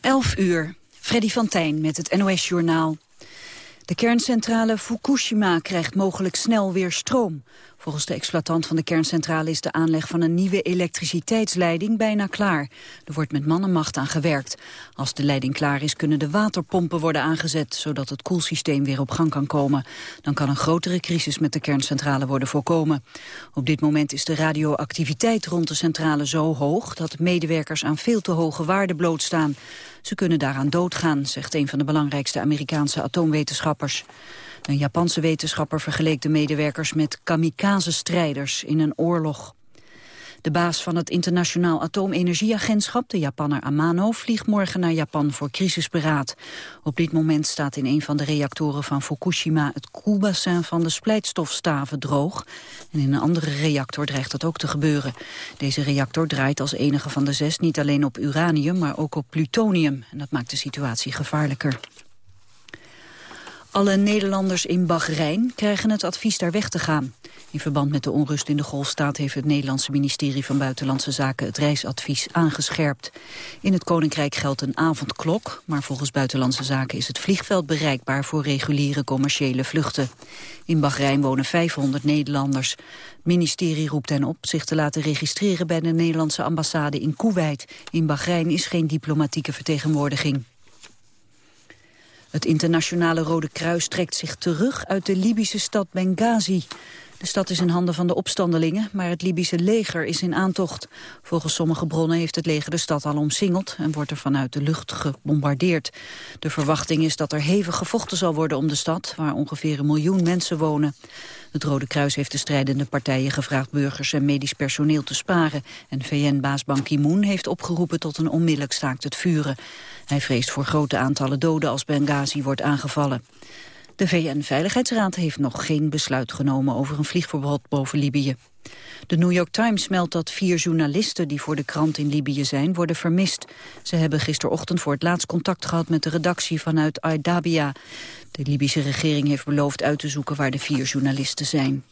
11 uur. Freddy van Tijn met het NOS-journaal. De kerncentrale Fukushima krijgt mogelijk snel weer stroom. Volgens de exploitant van de kerncentrale is de aanleg van een nieuwe elektriciteitsleiding bijna klaar. Er wordt met mannenmacht aan gewerkt. Als de leiding klaar is kunnen de waterpompen worden aangezet, zodat het koelsysteem weer op gang kan komen. Dan kan een grotere crisis met de kerncentrale worden voorkomen. Op dit moment is de radioactiviteit rond de centrale zo hoog dat medewerkers aan veel te hoge waarden blootstaan. Ze kunnen daaraan doodgaan, zegt een van de belangrijkste Amerikaanse atoomwetenschappers. Een Japanse wetenschapper vergeleek de medewerkers met kamikaze-strijders in een oorlog. De baas van het Internationaal Atoomenergieagentschap, de Japanner Amano, vliegt morgen naar Japan voor crisisberaad. Op dit moment staat in een van de reactoren van Fukushima het koelbassin van de splijtstofstaven droog. En in een andere reactor dreigt dat ook te gebeuren. Deze reactor draait als enige van de zes niet alleen op uranium, maar ook op plutonium. En dat maakt de situatie gevaarlijker. Alle Nederlanders in Bahrein krijgen het advies daar weg te gaan. In verband met de onrust in de Golfstaat heeft het Nederlandse ministerie van Buitenlandse Zaken het reisadvies aangescherpt. In het Koninkrijk geldt een avondklok, maar volgens Buitenlandse Zaken is het vliegveld bereikbaar voor reguliere commerciële vluchten. In Bahrein wonen 500 Nederlanders. Het ministerie roept hen op zich te laten registreren bij de Nederlandse ambassade in Kuwait. In Bahrein is geen diplomatieke vertegenwoordiging. Het internationale Rode Kruis trekt zich terug uit de Libische stad Benghazi. De stad is in handen van de opstandelingen, maar het Libische leger is in aantocht. Volgens sommige bronnen heeft het leger de stad al omsingeld en wordt er vanuit de lucht gebombardeerd. De verwachting is dat er hevig gevochten zal worden om de stad, waar ongeveer een miljoen mensen wonen. Het Rode Kruis heeft de strijdende partijen gevraagd burgers en medisch personeel te sparen. En VN-baas Ban Ki-moon heeft opgeroepen tot een onmiddellijk staakt het vuren. Hij vreest voor grote aantallen doden als Benghazi wordt aangevallen. De VN-veiligheidsraad heeft nog geen besluit genomen over een vliegverbod boven Libië. De New York Times meldt dat vier journalisten die voor de krant in Libië zijn worden vermist. Ze hebben gisterochtend voor het laatst contact gehad met de redactie vanuit Aydabia. De Libische regering heeft beloofd uit te zoeken waar de vier journalisten zijn.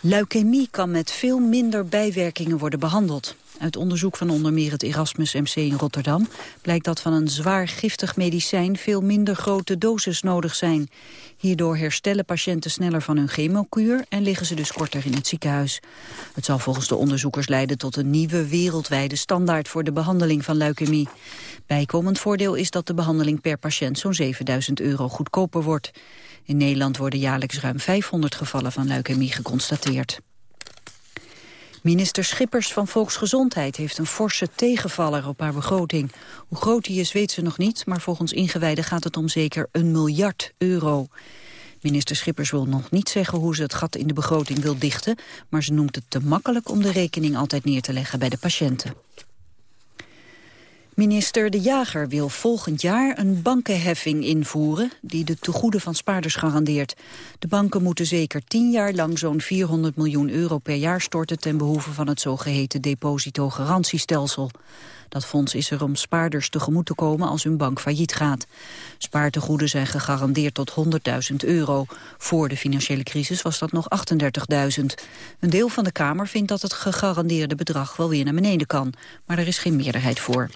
Leukemie kan met veel minder bijwerkingen worden behandeld. Uit onderzoek van onder meer het Erasmus MC in Rotterdam blijkt dat van een zwaar giftig medicijn veel minder grote doses nodig zijn. Hierdoor herstellen patiënten sneller van hun chemokuur en liggen ze dus korter in het ziekenhuis. Het zal volgens de onderzoekers leiden tot een nieuwe wereldwijde standaard voor de behandeling van leukemie. Bijkomend voordeel is dat de behandeling per patiënt zo'n 7000 euro goedkoper wordt. In Nederland worden jaarlijks ruim 500 gevallen van leukemie geconstateerd. Minister Schippers van Volksgezondheid heeft een forse tegenvaller op haar begroting. Hoe groot die is weet ze nog niet, maar volgens ingewijden gaat het om zeker een miljard euro. Minister Schippers wil nog niet zeggen hoe ze het gat in de begroting wil dichten, maar ze noemt het te makkelijk om de rekening altijd neer te leggen bij de patiënten. Minister De Jager wil volgend jaar een bankenheffing invoeren... die de tegoeden van spaarders garandeert. De banken moeten zeker tien jaar lang zo'n 400 miljoen euro per jaar storten... ten behoeve van het zogeheten depositogarantiestelsel. Dat fonds is er om spaarders tegemoet te komen als hun bank failliet gaat. Spaartegoeden zijn gegarandeerd tot 100.000 euro. Voor de financiële crisis was dat nog 38.000. Een deel van de Kamer vindt dat het gegarandeerde bedrag wel weer naar beneden kan. Maar er is geen meerderheid voor.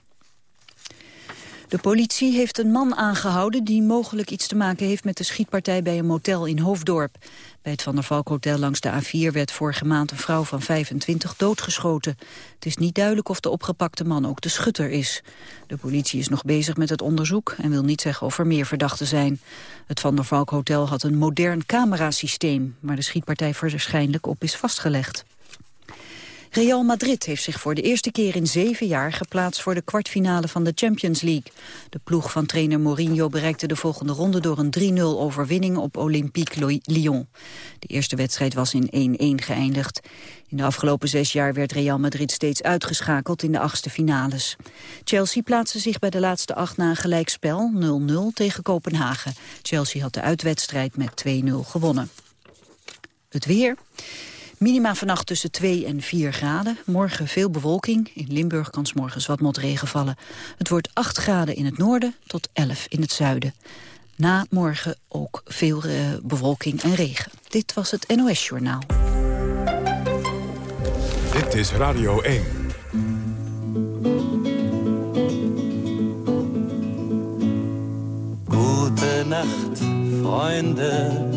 De politie heeft een man aangehouden die mogelijk iets te maken heeft met de schietpartij bij een motel in Hoofddorp. Bij het Van der Valk Hotel langs de A4 werd vorige maand een vrouw van 25 doodgeschoten. Het is niet duidelijk of de opgepakte man ook de schutter is. De politie is nog bezig met het onderzoek en wil niet zeggen of er meer verdachten zijn. Het Van der Valk Hotel had een modern camerasysteem, waar de schietpartij waarschijnlijk op is vastgelegd. Real Madrid heeft zich voor de eerste keer in zeven jaar geplaatst voor de kwartfinale van de Champions League. De ploeg van trainer Mourinho bereikte de volgende ronde door een 3-0 overwinning op Olympique Lyon. De eerste wedstrijd was in 1-1 geëindigd. In de afgelopen zes jaar werd Real Madrid steeds uitgeschakeld in de achtste finales. Chelsea plaatste zich bij de laatste acht na een gelijkspel 0-0 tegen Kopenhagen. Chelsea had de uitwedstrijd met 2-0 gewonnen. Het weer. Minima vannacht tussen 2 en 4 graden. Morgen veel bewolking. In Limburg kan morgen morgens wat motregen vallen. Het wordt 8 graden in het noorden tot 11 in het zuiden. Na morgen ook veel eh, bewolking en regen. Dit was het NOS Journaal. Dit is Radio 1. Goedenacht, vrienden.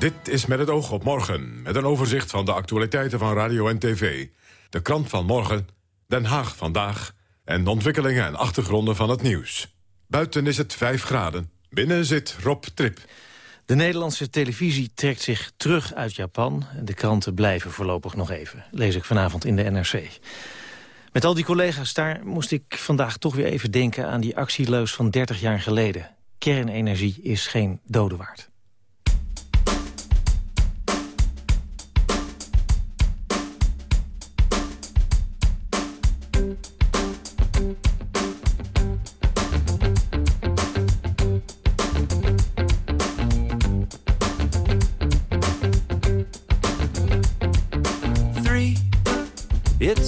Dit is met het oog op morgen, met een overzicht van de actualiteiten van radio en tv. De krant van morgen, Den Haag vandaag en de ontwikkelingen en achtergronden van het nieuws. Buiten is het 5 graden, binnen zit Rob Trip. De Nederlandse televisie trekt zich terug uit Japan... de kranten blijven voorlopig nog even, lees ik vanavond in de NRC. Met al die collega's daar moest ik vandaag toch weer even denken... aan die actieleus van 30 jaar geleden. Kernenergie is geen dode waard.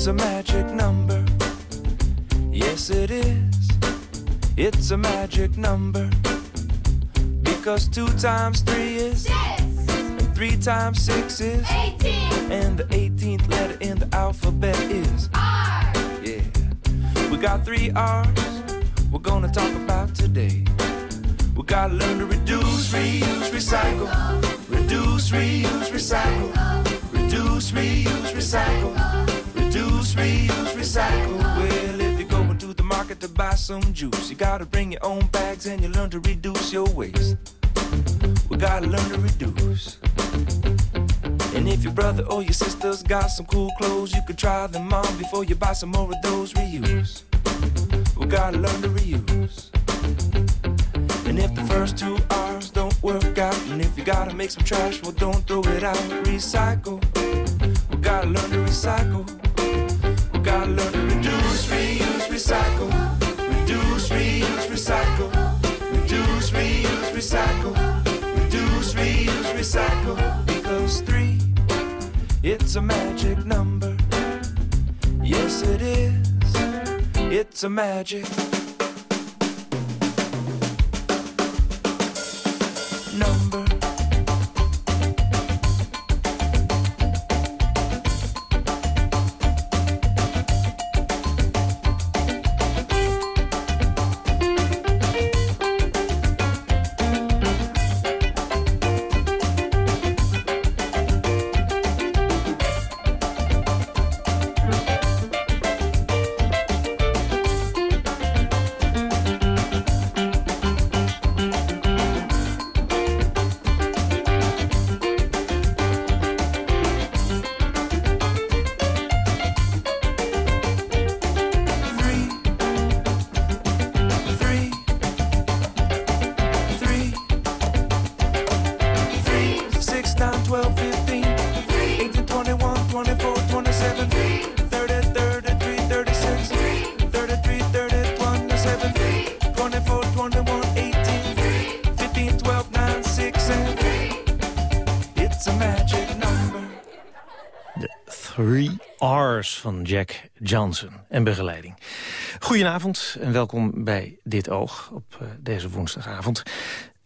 It's a magic number. Yes, it is. It's a magic number. Because two times three is six. And three times six is eighteen. And the eighteenth letter in the alphabet is R. Yeah. We got three R's we're gonna talk about today. We gotta learn to reduce, reuse, recycle. Reduce, reuse, recycle. Reduce, reuse, recycle. Reduce, reuse, recycle. Well, if you're going to the market to buy some juice, you gotta bring your own bags and you learn to reduce your waste. We gotta learn to reduce. And if your brother or your sister's got some cool clothes, you could try them on before you buy some more of those. Reuse. We gotta learn to reuse. And if the first two R's don't work out, and if you gotta make some trash, well, don't throw it out. Recycle. We gotta learn to recycle. It's a magic number. Yes, it is. It's a magic van Jack Johnson en begeleiding. Goedenavond en welkom bij Dit Oog op eh, deze woensdagavond.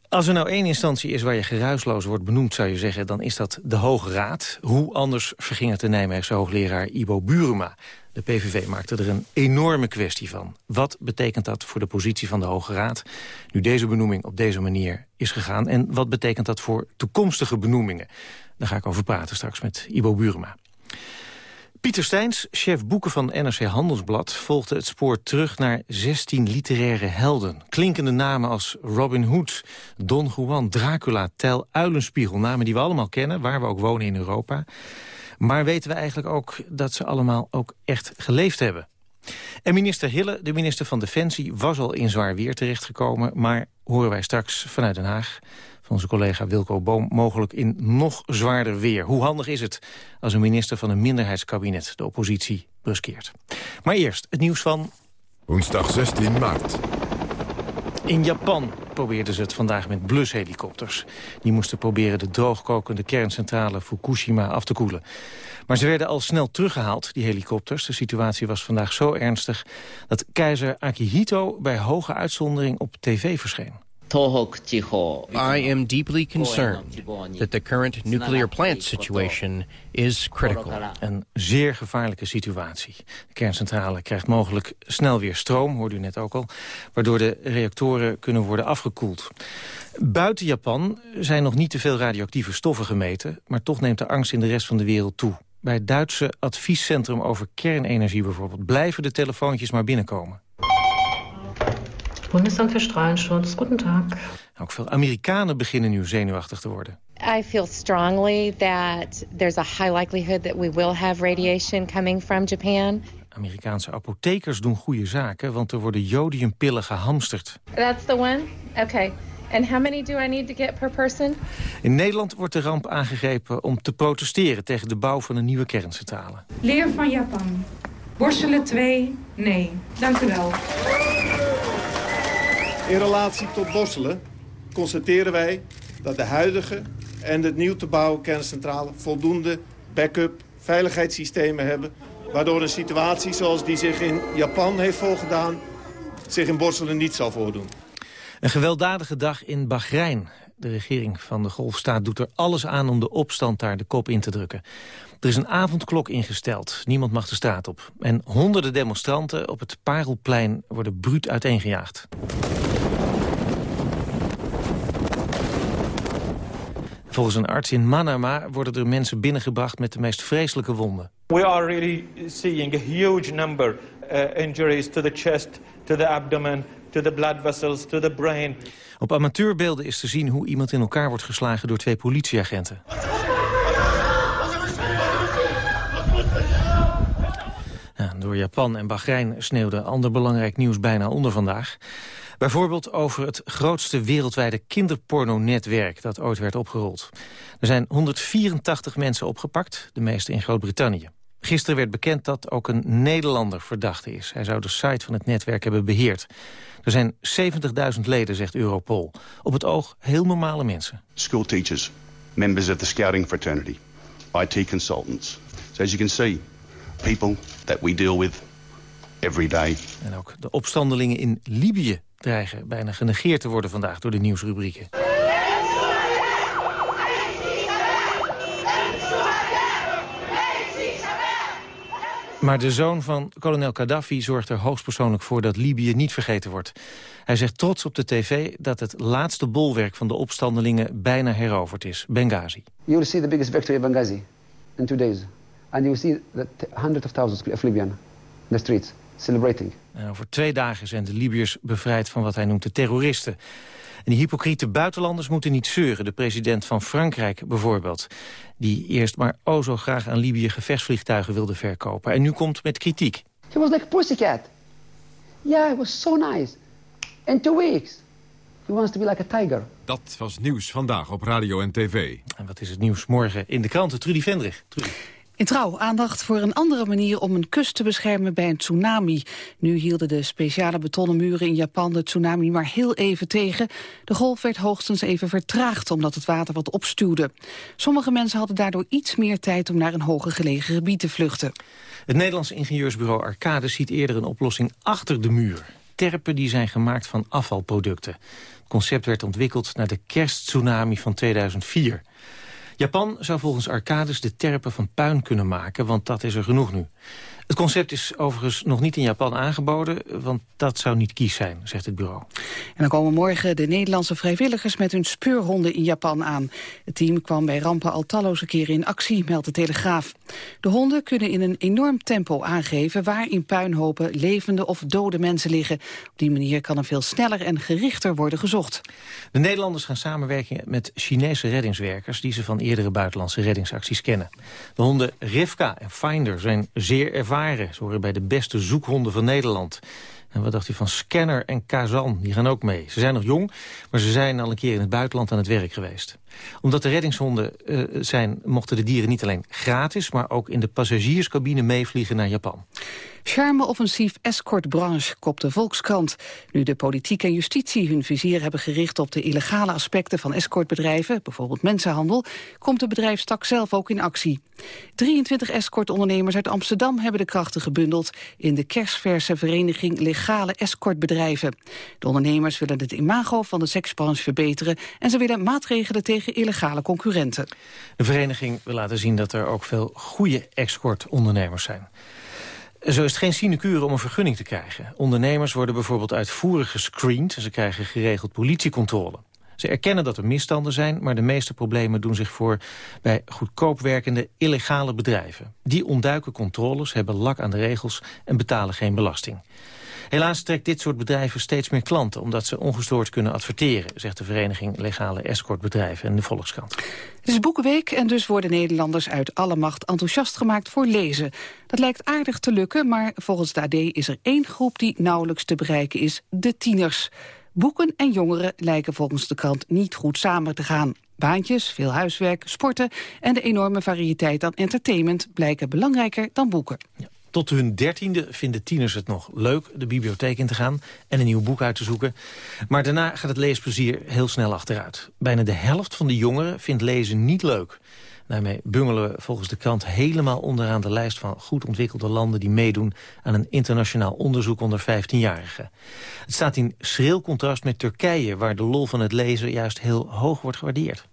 Als er nou één instantie is waar je geruisloos wordt benoemd, zou je zeggen, dan is dat de Hoge Raad. Hoe anders verging het de Nijmeegse hoogleraar Ibo Buruma. De PVV maakte er een enorme kwestie van. Wat betekent dat voor de positie van de Hoge Raad... nu deze benoeming op deze manier is gegaan? En wat betekent dat voor toekomstige benoemingen? Daar ga ik over praten straks met Ibo Buruma. Pieter Steins, chef boeken van NRC Handelsblad... volgde het spoor terug naar 16 literaire helden. Klinkende namen als Robin Hood, Don Juan, Dracula, Tel Uilenspiegel. Namen die we allemaal kennen, waar we ook wonen in Europa. Maar weten we eigenlijk ook dat ze allemaal ook echt geleefd hebben? En minister Hille, de minister van Defensie, was al in zwaar weer terechtgekomen... maar horen wij straks vanuit Den Haag van onze collega Wilco Boom... mogelijk in nog zwaarder weer. Hoe handig is het als een minister van een minderheidskabinet... de oppositie bruskeert? Maar eerst het nieuws van... Woensdag 16 maart. In Japan probeerden ze het vandaag met blushelikopters. Die moesten proberen de droogkokende kerncentrale Fukushima af te koelen. Maar ze werden al snel teruggehaald, die helikopters. De situatie was vandaag zo ernstig dat keizer Akihito bij hoge uitzondering op tv verscheen. I am deeply concerned that the current nuclear plant situation is critical. Een zeer gevaarlijke situatie. De kerncentrale krijgt mogelijk snel weer stroom, hoorde u net ook al... waardoor de reactoren kunnen worden afgekoeld. Buiten Japan zijn nog niet te veel radioactieve stoffen gemeten... maar toch neemt de angst in de rest van de wereld toe. Bij het Duitse adviescentrum over kernenergie bijvoorbeeld... blijven de telefoontjes maar binnenkomen. Bundesamt für Strahlenschutz, guten Tag. Ook veel Amerikanen beginnen nu zenuwachtig te worden. I feel strongly that there's a high likelihood that we will have radiation coming from Japan. Amerikaanse apothekers doen goede zaken, want er worden jodiumpillen gehamsterd. That's the one? Okay. And how many do I need to get per person? In Nederland wordt de ramp aangegrepen om te protesteren tegen de bouw van een nieuwe kerncentrale. Leer van Japan. Borstelen 2, nee. Dank u wel. In relatie tot Borselen constateren wij dat de huidige en de nieuw te bouwen kerncentrale voldoende backup veiligheidssystemen hebben, waardoor een situatie zoals die zich in Japan heeft voorgedaan zich in Borselen niet zal voordoen. Een gewelddadige dag in Bahrein. De regering van de golfstaat doet er alles aan om de opstand daar de kop in te drukken. Er is een avondklok ingesteld. Niemand mag de straat op. En honderden demonstranten op het Parelplein worden bruut uiteengejaagd. Volgens een arts in Manama worden er mensen binnengebracht met de meest vreselijke wonden. We are really seeing a huge number uh, injuries to the chest, to the abdomen, to the blood vessels, to the brain. Op amateurbeelden is te zien hoe iemand in elkaar wordt geslagen door twee politieagenten. Ja, door Japan en Bahrein sneeuwde ander belangrijk nieuws bijna onder vandaag. Bijvoorbeeld over het grootste wereldwijde kinderpornonetwerk dat ooit werd opgerold. Er zijn 184 mensen opgepakt, de meeste in Groot-Brittannië. Gisteren werd bekend dat ook een Nederlander verdachte is. Hij zou de site van het netwerk hebben beheerd. Er zijn 70.000 leden, zegt Europol. Op het oog heel normale mensen. School teachers, members of the scouting fraternity, IT consultants. So as you can see, people that we deal with every day. En ook de opstandelingen in Libië dreigen bijna genegeerd te worden vandaag door de nieuwsrubrieken. Maar de zoon van kolonel Gaddafi zorgt er hoogstpersoonlijk voor dat Libië niet vergeten wordt. Hij zegt trots op de tv dat het laatste bolwerk van de opstandelingen bijna heroverd is, Benghazi. You will see the biggest victory of Benghazi in two days. And you will see that hundreds of thousands of Libyans in the streets celebrating. En over twee dagen zijn de Libiërs bevrijd van wat hij noemt de terroristen. En die hypocriete buitenlanders moeten niet zeuren. De president van Frankrijk bijvoorbeeld. Die eerst maar o zo graag aan Libië gevechtsvliegtuigen wilde verkopen. En nu komt met kritiek. He was like a pussycat. Yeah, it was so nice. In two weeks. He wants to be like a tiger. Dat was nieuws vandaag op radio en tv. En wat is het nieuws morgen in de kranten? Trudy Vendrich. Trudy. In trouw aandacht voor een andere manier om een kust te beschermen bij een tsunami. Nu hielden de speciale betonnen muren in Japan de tsunami maar heel even tegen. De golf werd hoogstens even vertraagd omdat het water wat opstuwde. Sommige mensen hadden daardoor iets meer tijd om naar een hoger gelegen gebied te vluchten. Het Nederlandse ingenieursbureau Arcade ziet eerder een oplossing achter de muur. Terpen die zijn gemaakt van afvalproducten. Het concept werd ontwikkeld na de kersttsunami van 2004. Japan zou volgens Arcades de terpen van puin kunnen maken, want dat is er genoeg nu. Het concept is overigens nog niet in Japan aangeboden, want dat zou niet kies zijn, zegt het bureau. En dan komen morgen de Nederlandse vrijwilligers met hun speurhonden in Japan aan. Het team kwam bij rampen al talloze keren in actie, meldt de Telegraaf. De honden kunnen in een enorm tempo aangeven waar in puinhopen levende of dode mensen liggen. Op die manier kan er veel sneller en gerichter worden gezocht. De Nederlanders gaan samenwerken met Chinese reddingswerkers die ze van eerdere buitenlandse reddingsacties kennen. De honden Rivka en Finder zijn zeer ervaren ze horen bij de beste zoekhonden van Nederland. En wat dacht u van Scanner en Kazan? Die gaan ook mee. Ze zijn nog jong, maar ze zijn al een keer in het buitenland aan het werk geweest. Omdat de reddingshonden uh, zijn, mochten de dieren niet alleen gratis... maar ook in de passagierscabine meevliegen naar Japan. Charme-offensief escortbranche, kopt de Volkskrant. Nu de politiek en justitie hun vizier hebben gericht op de illegale aspecten van escortbedrijven, bijvoorbeeld mensenhandel, komt de bedrijfstak zelf ook in actie. 23 escortondernemers uit Amsterdam hebben de krachten gebundeld in de kersverse vereniging Legale Escortbedrijven. De ondernemers willen het imago van de seksbranche verbeteren en ze willen maatregelen tegen illegale concurrenten. De vereniging wil laten zien dat er ook veel goede escortondernemers zijn. Zo is het geen sinecure om een vergunning te krijgen. Ondernemers worden bijvoorbeeld uitvoerig gescreend... en ze krijgen geregeld politiecontrole. Ze erkennen dat er misstanden zijn, maar de meeste problemen doen zich voor bij goedkoop werkende illegale bedrijven. Die ontduiken controles, hebben lak aan de regels en betalen geen belasting. Helaas trekt dit soort bedrijven steeds meer klanten... omdat ze ongestoord kunnen adverteren... zegt de vereniging Legale Escortbedrijven en de Volkskrant. Het is Boekenweek en dus worden Nederlanders uit alle macht enthousiast gemaakt voor lezen. Dat lijkt aardig te lukken, maar volgens de AD is er één groep die nauwelijks te bereiken is, de tieners. Boeken en jongeren lijken volgens de krant niet goed samen te gaan. Baantjes, veel huiswerk, sporten en de enorme variëteit aan entertainment blijken belangrijker dan boeken. Ja. Tot hun dertiende vinden tieners het nog leuk de bibliotheek in te gaan en een nieuw boek uit te zoeken. Maar daarna gaat het leesplezier heel snel achteruit. Bijna de helft van de jongeren vindt lezen niet leuk. Daarmee bungelen we volgens de krant helemaal onderaan de lijst van goed ontwikkelde landen die meedoen aan een internationaal onderzoek onder 15-jarigen. Het staat in schril contrast met Turkije, waar de lol van het lezen juist heel hoog wordt gewaardeerd.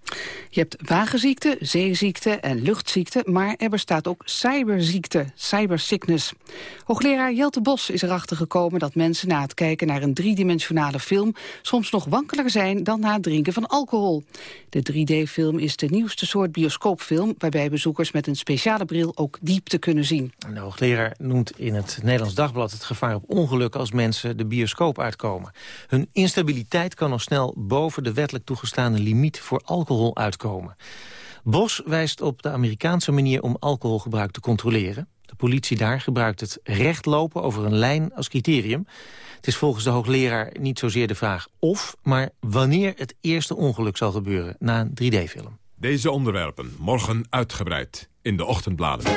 Je hebt wagenziekte, zeeziekte en luchtziekte, maar er bestaat ook cyberziekte, cybersickness. Hoogleraar Jelte Bos is erachter gekomen dat mensen na het kijken naar een driedimensionale film soms nog wankeliger zijn dan na het drinken van alcohol. De 3D-film is de nieuwste soort bioscoopfilm waarbij bezoekers met een speciale bril ook diepte kunnen zien. De hoogleraar noemt in het Nederlands Dagblad het gevaar op ongeluk als mensen de bioscoop uitkomen. Hun instabiliteit kan nog snel boven de wettelijk toegestane limiet voor alcohol uitkomen. Bos wijst op de Amerikaanse manier om alcoholgebruik te controleren. De politie daar gebruikt het recht lopen over een lijn als criterium. Het is volgens de hoogleraar niet zozeer de vraag of, maar wanneer het eerste ongeluk zal gebeuren na een 3D-film. Deze onderwerpen morgen uitgebreid in de ochtendbladen.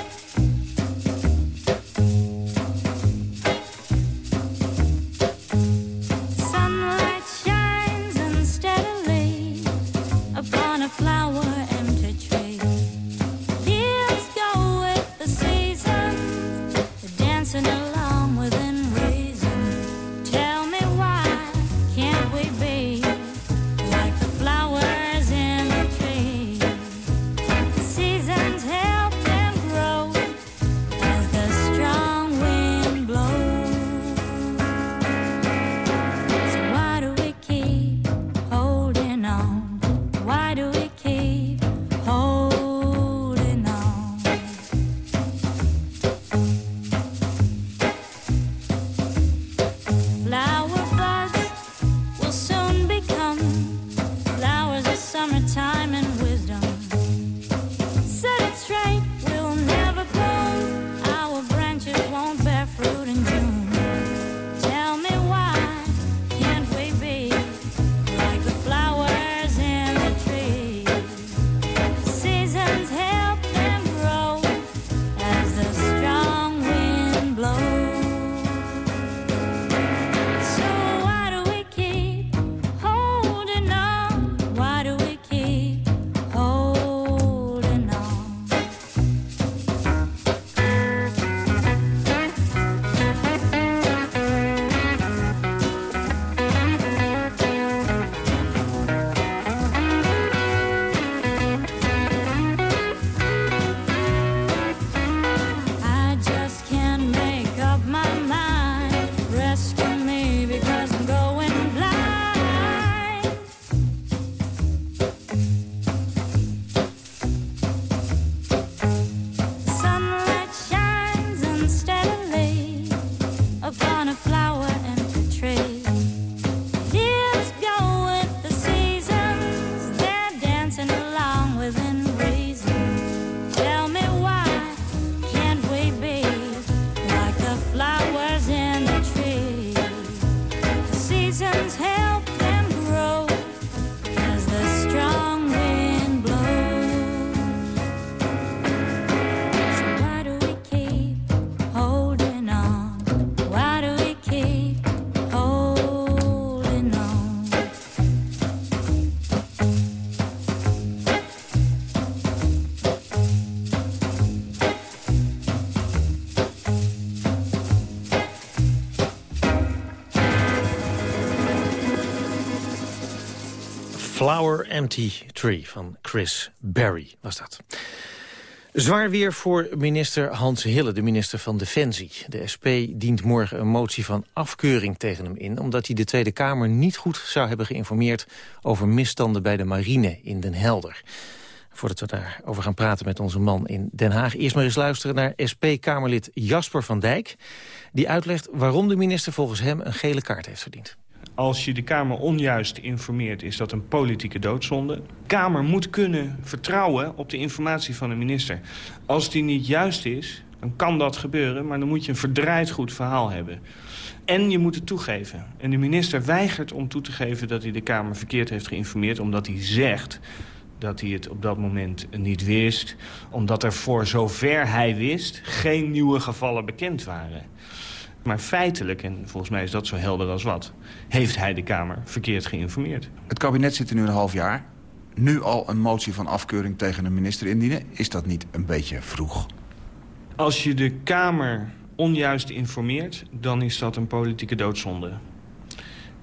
Flower Empty Tree van Chris Berry was dat. Zwaar weer voor minister Hans Hille, de minister van Defensie. De SP dient morgen een motie van afkeuring tegen hem in... omdat hij de Tweede Kamer niet goed zou hebben geïnformeerd... over misstanden bij de marine in Den Helder. Voordat we daarover gaan praten met onze man in Den Haag... eerst maar eens luisteren naar SP-Kamerlid Jasper van Dijk... die uitlegt waarom de minister volgens hem een gele kaart heeft verdiend. Als je de Kamer onjuist informeert, is dat een politieke doodzonde. De Kamer moet kunnen vertrouwen op de informatie van de minister. Als die niet juist is, dan kan dat gebeuren... maar dan moet je een verdraaid goed verhaal hebben. En je moet het toegeven. En de minister weigert om toe te geven dat hij de Kamer verkeerd heeft geïnformeerd... omdat hij zegt dat hij het op dat moment niet wist. Omdat er voor zover hij wist geen nieuwe gevallen bekend waren. Maar feitelijk, en volgens mij is dat zo helder als wat... heeft hij de Kamer verkeerd geïnformeerd. Het kabinet zit er nu een half jaar. Nu al een motie van afkeuring tegen een minister indienen. Is dat niet een beetje vroeg? Als je de Kamer onjuist informeert, dan is dat een politieke doodzonde.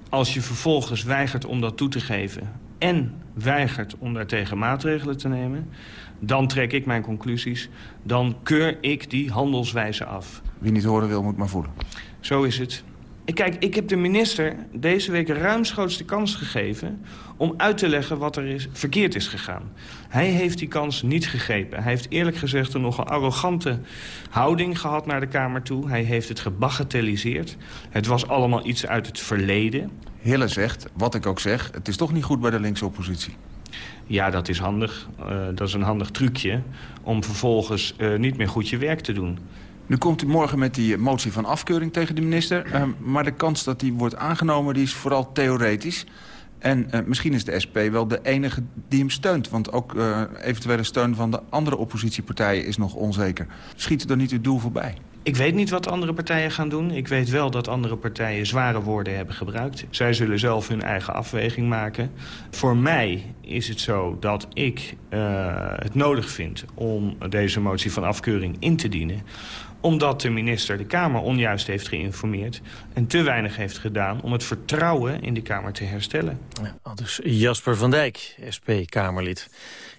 Als je vervolgens weigert om dat toe te geven... en weigert om daartegen maatregelen te nemen... dan trek ik mijn conclusies. Dan keur ik die handelswijze af. Wie niet horen wil, moet maar voelen. Zo is het. Kijk, ik heb de minister deze week ruimschoots de kans gegeven... om uit te leggen wat er is, verkeerd is gegaan. Hij heeft die kans niet gegrepen. Hij heeft eerlijk gezegd een nogal arrogante houding gehad naar de Kamer toe. Hij heeft het gebagatelliseerd. Het was allemaal iets uit het verleden. Hille zegt, wat ik ook zeg, het is toch niet goed bij de linkse oppositie. Ja, dat is handig. Uh, dat is een handig trucje om vervolgens uh, niet meer goed je werk te doen. Nu komt u morgen met die motie van afkeuring tegen de minister. Uh, maar de kans dat die wordt aangenomen die is vooral theoretisch. En uh, misschien is de SP wel de enige die hem steunt. Want ook uh, eventuele steun van de andere oppositiepartijen is nog onzeker. Schiet er niet uw doel voorbij? Ik weet niet wat andere partijen gaan doen. Ik weet wel dat andere partijen zware woorden hebben gebruikt. Zij zullen zelf hun eigen afweging maken. Voor mij is het zo dat ik het nodig vind om deze motie van afkeuring in te dienen omdat de minister de Kamer onjuist heeft geïnformeerd... en te weinig heeft gedaan om het vertrouwen in de Kamer te herstellen. Ja, dus Jasper van Dijk, SP-Kamerlid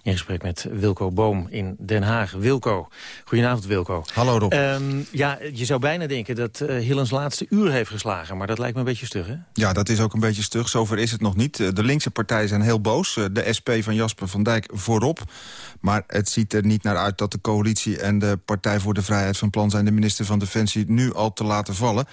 in gesprek met Wilco Boom in Den Haag. Wilco, goedenavond Wilco. Hallo Rob. Um, ja, je zou bijna denken dat uh, Hillens laatste uur heeft geslagen, maar dat lijkt me een beetje stug, hè? Ja, dat is ook een beetje stug. Zover is het nog niet. De linkse partijen zijn heel boos. De SP van Jasper van Dijk voorop. Maar het ziet er niet naar uit dat de coalitie en de Partij voor de Vrijheid van plan zijn... de minister van Defensie nu al te laten vallen.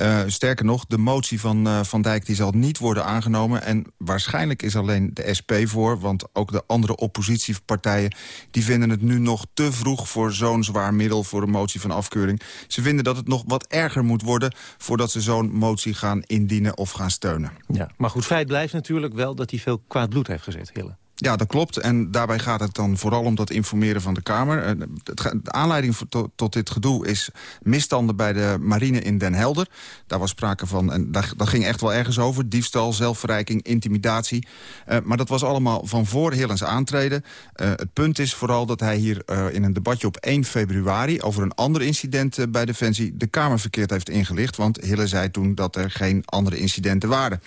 Uh, sterker nog, de motie van uh, Van Dijk die zal niet worden aangenomen. En waarschijnlijk is alleen de SP voor, want ook de andere oppositiepartijen... die vinden het nu nog te vroeg voor zo'n zwaar middel voor een motie van afkeuring. Ze vinden dat het nog wat erger moet worden... voordat ze zo'n motie gaan indienen of gaan steunen. Ja, maar goed, feit blijft natuurlijk wel dat hij veel kwaad bloed heeft gezet, Hille. Ja, dat klopt. En daarbij gaat het dan vooral om dat informeren van de Kamer. De aanleiding tot dit gedoe is misstanden bij de marine in Den Helder. Daar was sprake van, en dat ging echt wel ergens over. Diefstal, zelfverrijking, intimidatie. Uh, maar dat was allemaal van voor Hillens aantreden. Uh, het punt is vooral dat hij hier in een debatje op 1 februari... over een ander incident bij Defensie de Kamer verkeerd heeft ingelicht. Want Hille zei toen dat er geen andere incidenten waren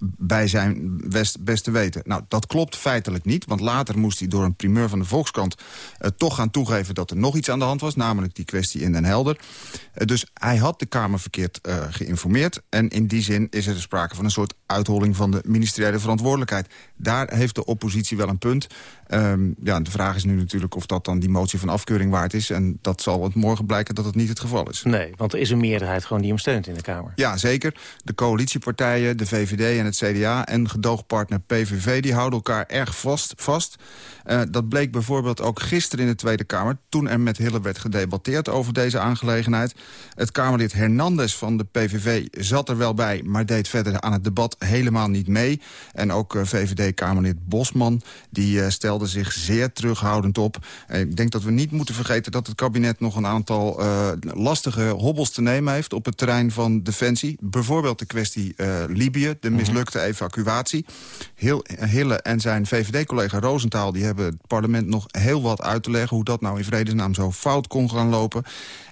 bij zijn best, best te weten. Nou, dat klopt feitelijk niet, want later moest hij door een primeur van de Volkskrant... Uh, toch gaan toegeven dat er nog iets aan de hand was, namelijk die kwestie in Den Helder. Uh, dus hij had de Kamer verkeerd uh, geïnformeerd... en in die zin is er sprake van een soort uitholling van de ministeriële verantwoordelijkheid. Daar heeft de oppositie wel een punt. Um, ja, de vraag is nu natuurlijk of dat dan die motie van afkeuring waard is. En dat zal het morgen blijken dat het niet het geval is. Nee, want er is een meerderheid gewoon die hem steunt in de Kamer. Ja, zeker. De coalitiepartijen, de VVD en het CDA en gedoogpartner PVV... die houden elkaar erg vast. vast. Uh, dat bleek bijvoorbeeld ook gisteren in de Tweede Kamer... toen er met Hille werd gedebatteerd over deze aangelegenheid. Het Kamerlid Hernandez van de PVV zat er wel bij... maar deed verder aan het debat helemaal niet mee. En ook uh, VVD-Kamerlid Bosman die uh, stelde zich zeer terughoudend op. ik denk dat we niet moeten vergeten dat het kabinet nog een aantal lastige hobbels te nemen heeft... op het terrein van defensie. Bijvoorbeeld de kwestie Libië, de mislukte evacuatie. Heel, Hille en zijn VVD-collega Roosentaal... die hebben het parlement nog heel wat uit te leggen... hoe dat nou in vredesnaam zo fout kon gaan lopen.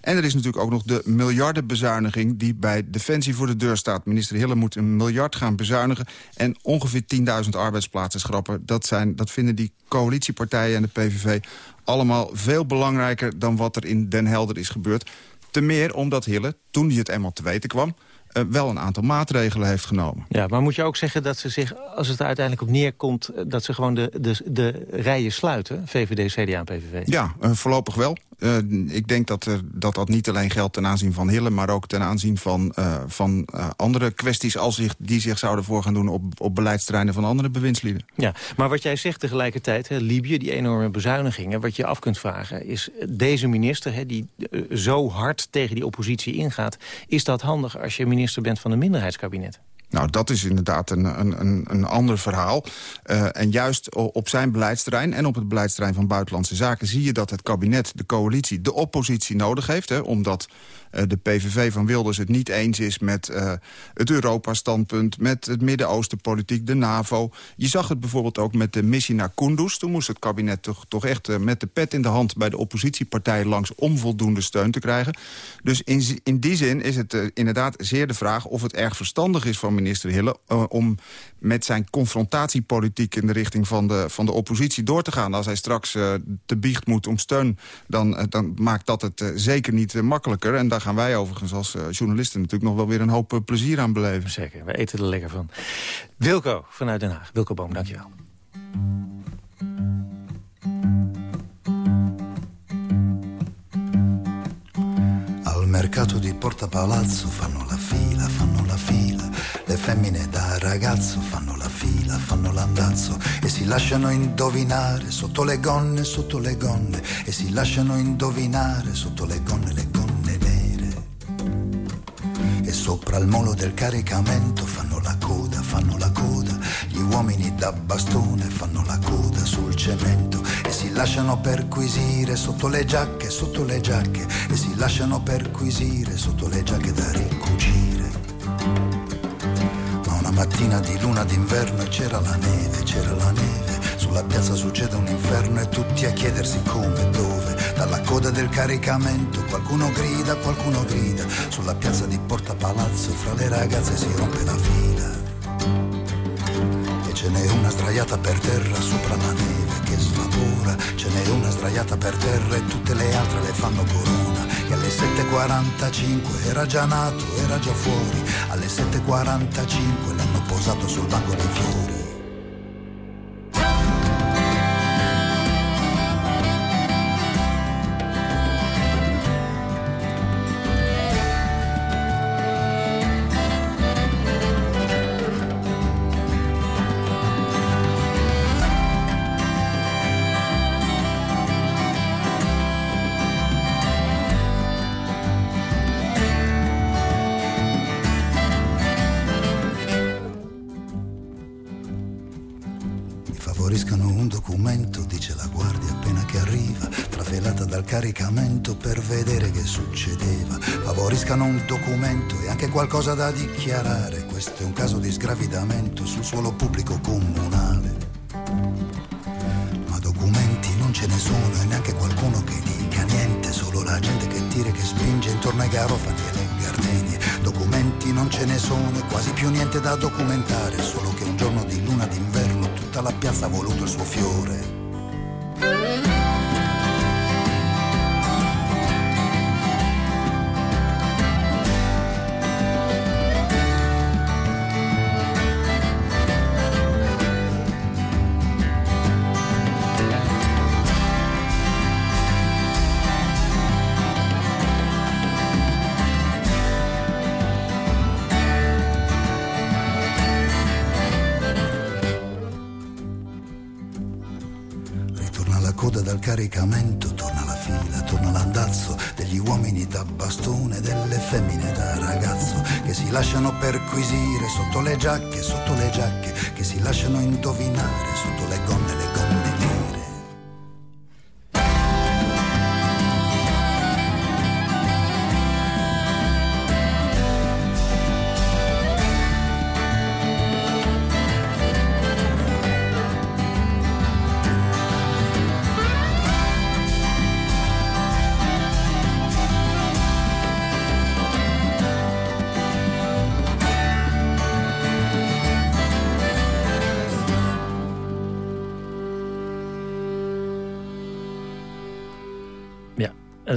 En er is natuurlijk ook nog de miljardenbezuiniging... die bij Defensie voor de deur staat. Minister Hille moet een miljard gaan bezuinigen... en ongeveer 10.000 arbeidsplaatsen schrappen. Dat, zijn, dat vinden die coalitiepartijen en de PVV allemaal veel belangrijker... dan wat er in Den Helder is gebeurd. Te meer omdat Hille, toen hij het eenmaal te weten kwam... Uh, wel een aantal maatregelen heeft genomen. Ja, maar moet je ook zeggen dat ze zich, als het er uiteindelijk op neerkomt... Eh, dat ze gewoon de, de, de rijen sluiten, VVD, CDA en PVV? Ja, uh, voorlopig wel. Uh, ik denk dat, er, dat dat niet alleen geldt ten aanzien van Hille... maar ook ten aanzien van, uh, van uh, andere kwesties... Als zich, die zich zouden voor gaan doen op, op beleidsterreinen van andere bewindslieden. Ja, maar wat jij zegt tegelijkertijd, hè, Libië, die enorme bezuinigingen... wat je af kunt vragen, is deze minister hè, die zo hard tegen die oppositie ingaat... is dat handig als je minister bent van een minderheidskabinet? Nou, dat is inderdaad een, een, een ander verhaal. Uh, en juist op zijn beleidsterrein en op het beleidsterrein van buitenlandse zaken... zie je dat het kabinet, de coalitie, de oppositie nodig heeft. Hè, omdat de PVV van Wilders het niet eens is met uh, het Europa-standpunt... met het Midden-Oosten-politiek, de NAVO. Je zag het bijvoorbeeld ook met de missie naar Kunduz. Toen moest het kabinet toch, toch echt uh, met de pet in de hand... bij de oppositiepartijen langs om voldoende steun te krijgen. Dus in, in die zin is het inderdaad zeer de vraag... of het erg verstandig is van minister Hille... om met zijn confrontatiepolitiek in de richting van de, van de oppositie door te gaan. Als hij straks te biecht moet om steun... dan, dan maakt dat het zeker niet makkelijker. En daar gaan wij overigens als uh, journalisten natuurlijk nog wel weer een hoop uh, plezier aan beleven. Zeker, we eten er lekker van. Wilco vanuit Den Haag. Wilco Boom, dankjewel. Al mercato di Porta Palazzo fanno la fila, fanno la fila. Le femmine da ragazzo fanno la fila, fanno l'andazzo e si lasciano indovinare sotto le gonne, sotto le gonne e si lasciano indovinare sotto le gonne, le gonne e sopra il molo del caricamento fanno la coda, fanno la coda, gli uomini da bastone fanno la coda sul cemento e si lasciano perquisire sotto le giacche, sotto le giacche e si lasciano perquisire sotto le giacche da ricucire. Ma una mattina di luna d'inverno c'era la neve, c'era la neve, sulla piazza succede un inferno e tutti a chiedersi come e dove dalla coda del caricamento qualcuno grida, qualcuno grida. Sulla piazza di Porta Palazzo fra le ragazze si rompe la fila. E ce n'è una sdraiata per terra sopra la neve che svapora. Ce n'è una sdraiata per terra e tutte le altre le fanno corona. E alle 7.45 era già nato, era già fuori. Alle 7.45 l'hanno posato sul banco dei fiori. Favoriscano un documento e anche qualcosa da dichiarare. Questo è un caso di sgravidamento sul suolo pubblico comunale. Ma documenti non ce ne sono e neanche qualcuno che dica niente, solo la gente che tira e che spinge intorno ai garofani e le gardenie. Documenti non ce ne sono e quasi più niente da documentare, solo che un giorno di luna d'inverno tutta la piazza ha voluto il suo fiore.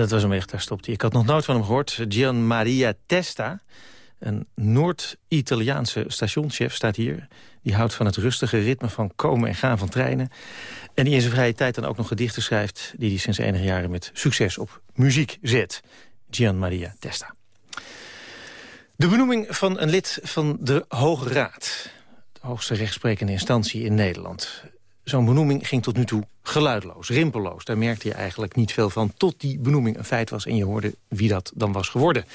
Dat was hem echt, daar stopte hij. Ik had nog nooit van hem gehoord. Gian Maria Testa, een Noord-Italiaanse stationschef, staat hier. Die houdt van het rustige ritme van komen en gaan van treinen. En die in zijn vrije tijd dan ook nog gedichten schrijft... die hij sinds enige jaren met succes op muziek zet. Gian Maria Testa. De benoeming van een lid van de Hoge Raad. De hoogste rechtsprekende instantie in Nederland. Zo'n benoeming ging tot nu toe geluidloos, rimpelloos. Daar merkte je eigenlijk niet veel van tot die benoeming een feit was... en je hoorde wie dat dan was geworden.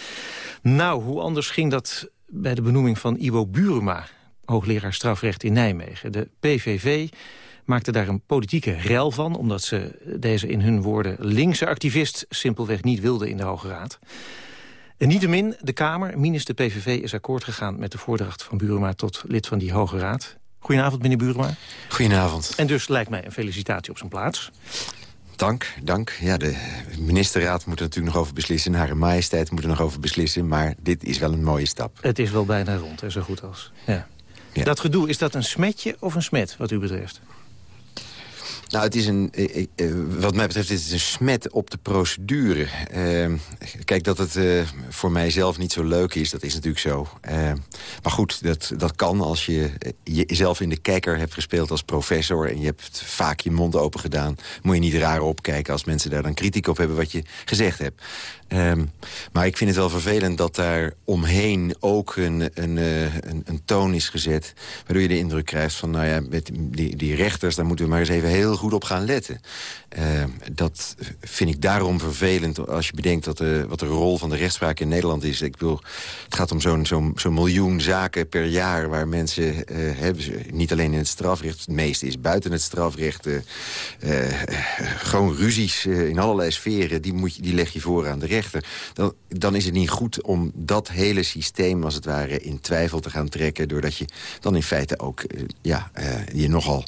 Nou, hoe anders ging dat bij de benoeming van Ivo Buruma... hoogleraar strafrecht in Nijmegen. De PVV maakte daar een politieke rel van... omdat ze deze in hun woorden linkse activist... simpelweg niet wilden in de Hoge Raad. En niettemin, de Kamer, minus de PVV, is akkoord gegaan... met de voordracht van Buruma tot lid van die Hoge Raad. Goedenavond, meneer Buruma. Goedenavond. En dus lijkt mij een felicitatie op zijn plaats. Dank, dank. Ja, de ministerraad moet er natuurlijk nog over beslissen. Hare majesteit moet er nog over beslissen. Maar dit is wel een mooie stap. Het is wel bijna rond, hè, zo goed als. Ja. ja. Dat gedoe, is dat een smetje of een smet, wat u betreft? Nou, het is een, eh, eh, wat mij betreft is het een smet op de procedure. Uh, kijk, dat het uh, voor mijzelf niet zo leuk is, dat is natuurlijk zo. Uh, maar goed, dat, dat kan als je jezelf in de kijker hebt gespeeld als professor... en je hebt vaak je mond open gedaan. Moet je niet raar opkijken als mensen daar dan kritiek op hebben wat je gezegd hebt. Um, maar ik vind het wel vervelend dat daar omheen ook een, een, een, een, toon is gezet... waardoor je de indruk krijgt van, nou ja, met die, die rechters... daar moeten we maar eens even heel goed op gaan letten. Uh, dat vind ik daarom vervelend als je bedenkt dat de, wat de rol van de rechtspraak in Nederland is. Ik bedoel, het gaat om zo'n zo'n zo'n miljoen zaken per jaar... waar mensen, uh, hebben, niet alleen in het strafrecht... het meeste is buiten het strafrecht... Uh, gewoon ruzies in allerlei sferen, die, moet je, die leg je voor aan de rechter. Dan, dan is het niet goed om dat hele systeem, als het ware, in twijfel te gaan trekken... doordat je dan in feite ook ja, je nogal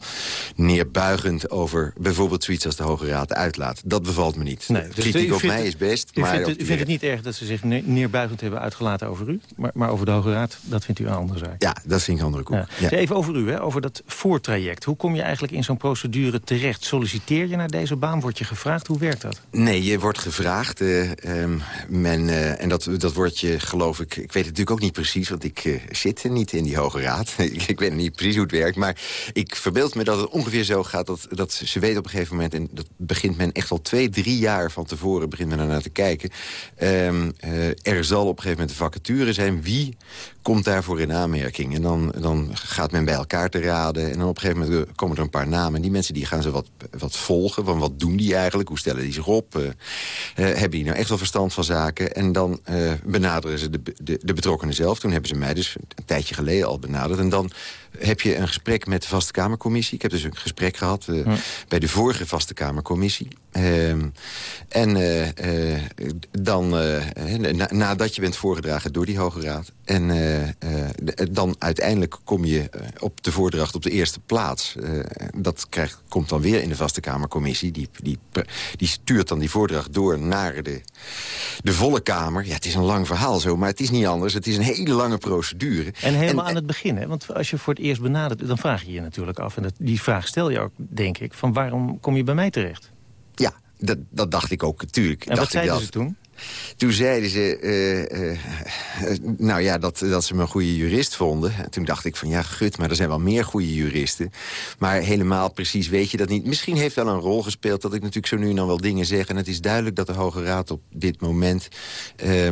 neerbuigend over bijvoorbeeld zoiets als de Hoge Raad uitlaat. Dat bevalt me niet. Nee, dus Kritiek op mij is best. U, maar vindt, het, u vindt het niet erg dat ze zich neerbuigend hebben uitgelaten over u? Maar, maar, over de Hoge Raad, dat vindt u een andere zaak? Ja, dat vind ik een andere koek. Ja. Even over u, hè, over dat voortraject. Hoe kom je eigenlijk in zo'n procedure terecht? Solliciteer je naar deze baan? Word je gevraagd? Hoe werkt dat? Nee, je wordt gevraagd. Uh, um, men, uh, en dat, dat wordt je, geloof ik... Ik weet het natuurlijk ook niet precies, want ik uh, zit niet in die Hoge Raad. ik weet niet precies hoe het werkt. Maar ik verbeeld me dat het ongeveer zo gaat... dat, dat ze weten op een gegeven moment... en dat begint men echt al twee, drie jaar van tevoren... begint men naar te kijken. Um, er zal op een gegeven moment een vacature zijn. Wie komt daarvoor in aanmerking? En dan, dan gaat men bij elkaar te raden. En dan op een gegeven moment komen er een paar namen. En die mensen die gaan ze wat, wat volgen. Van wat doen die eigenlijk? Hoe stellen die zich op? Uh, uh, hebben die nou echt wel verstand van zaken? En dan uh, benaderen ze de, de, de betrokkenen zelf. Toen hebben ze mij dus een tijdje geleden al benaderd. En dan heb je een gesprek met de Vaste Kamercommissie. Ik heb dus een gesprek gehad ja. bij de vorige Vaste Kamercommissie. Uh, en dan, na, nadat je bent voorgedragen door die Hoge Raad... en dan uiteindelijk kom je op de voordracht op de eerste plaats. dat krijgt, komt dan weer in de Vaste Kamercommissie. Die, die, die stuurt dan die voordracht door naar de, de volle Kamer. Ja, het is een lang verhaal zo, maar het is niet anders. Het is een hele lange procedure. En helemaal en, aan het begin, hè? Want als je voor het eerst benadert, dan vraag je je natuurlijk af... en dat, die vraag stel je ook, denk ik, van waarom kom je bij mij terecht? Ja, dat, dat dacht ik ook, natuurlijk. En wat zeiden ze toen? Toen zeiden ze, uh, uh, nou ja, dat, dat ze me een goede jurist vonden. En toen dacht ik van, ja, gut, maar er zijn wel meer goede juristen. Maar helemaal precies weet je dat niet. Misschien heeft wel een rol gespeeld dat ik natuurlijk zo nu en dan wel dingen zeg. En het is duidelijk dat de Hoge Raad op dit moment... Uh,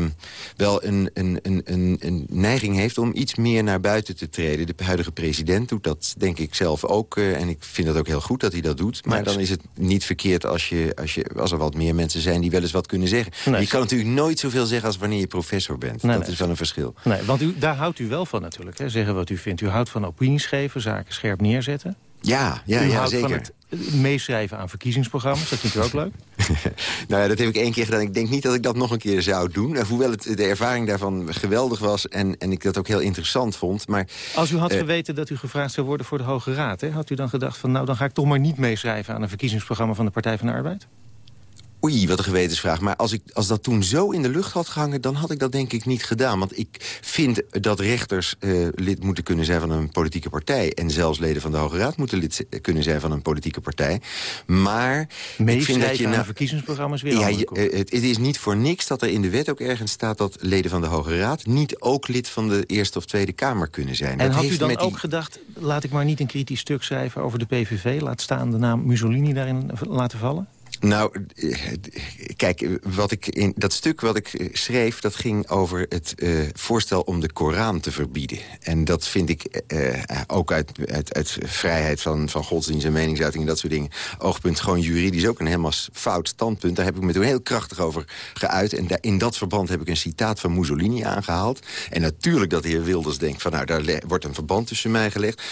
wel een, een, een, een, een neiging heeft om iets meer naar buiten te treden. De huidige president doet dat, denk ik zelf ook. en ik vind dat ook heel goed dat hij dat doet. Maar dan is het niet verkeerd als, je, als, je, als er wat meer mensen zijn... die wel eens wat kunnen zeggen. Nee, kan natuurlijk nooit zoveel zeggen als wanneer je professor bent. Nee, dat nee. is wel een verschil. Nee, want u, daar houdt u wel van natuurlijk. Hè? Zeggen wat u vindt. U houdt van opinies geven, zaken scherp neerzetten. Ja, ja, u ja houdt zeker. van het meeschrijven aan verkiezingsprogramma's. Dat vindt u ook leuk? nou ja, dat heb ik één keer gedaan. Ik denk niet dat ik dat nog een keer zou doen. Hoewel het, de ervaring daarvan geweldig was en, en ik dat ook heel interessant vond. Maar, Als u had uh, geweten dat u gevraagd zou worden voor de Hoge Raad... Hè, had u dan gedacht van nou dan ga ik toch maar niet meeschrijven... aan een verkiezingsprogramma van de Partij van de Arbeid? Oei, wat een gewetensvraag. Maar als, ik, als dat toen zo in de lucht had gehangen... dan had ik dat denk ik niet gedaan. Want ik vind dat rechters uh, lid moeten kunnen zijn van een politieke partij. En zelfs leden van de Hoge Raad moeten lid kunnen zijn van een politieke partij. Maar ik vind dat je... na verkiezingsprogramma's weer ja, je, uh, het, het, is niet voor niks dat er in de wet ook ergens staat... dat leden van de Hoge Raad niet ook lid van de Eerste of Tweede Kamer kunnen zijn. En dat had u dan ook gedacht, laat ik maar niet een kritisch stuk schrijven over de PVV... laat staan de naam Mussolini daarin laten vallen? Nou, eh, kijk, wat ik in, dat stuk wat ik eh, schreef... dat ging over het uh, voorstel om de Koran te verbieden. En dat vind ik ook uit, uit, vrijheid van, van godsdienst en meningsuiting... en dat soort dingen, oogpunt gewoon juridisch ook een helemaal fout standpunt. Daar heb ik me toen heel krachtig over geuit. En in dat verband heb ik een citaat van Mussolini aangehaald. En natuurlijk dat de heer Wilders denkt... van nou, daar wordt een verband tussen mij gelegd.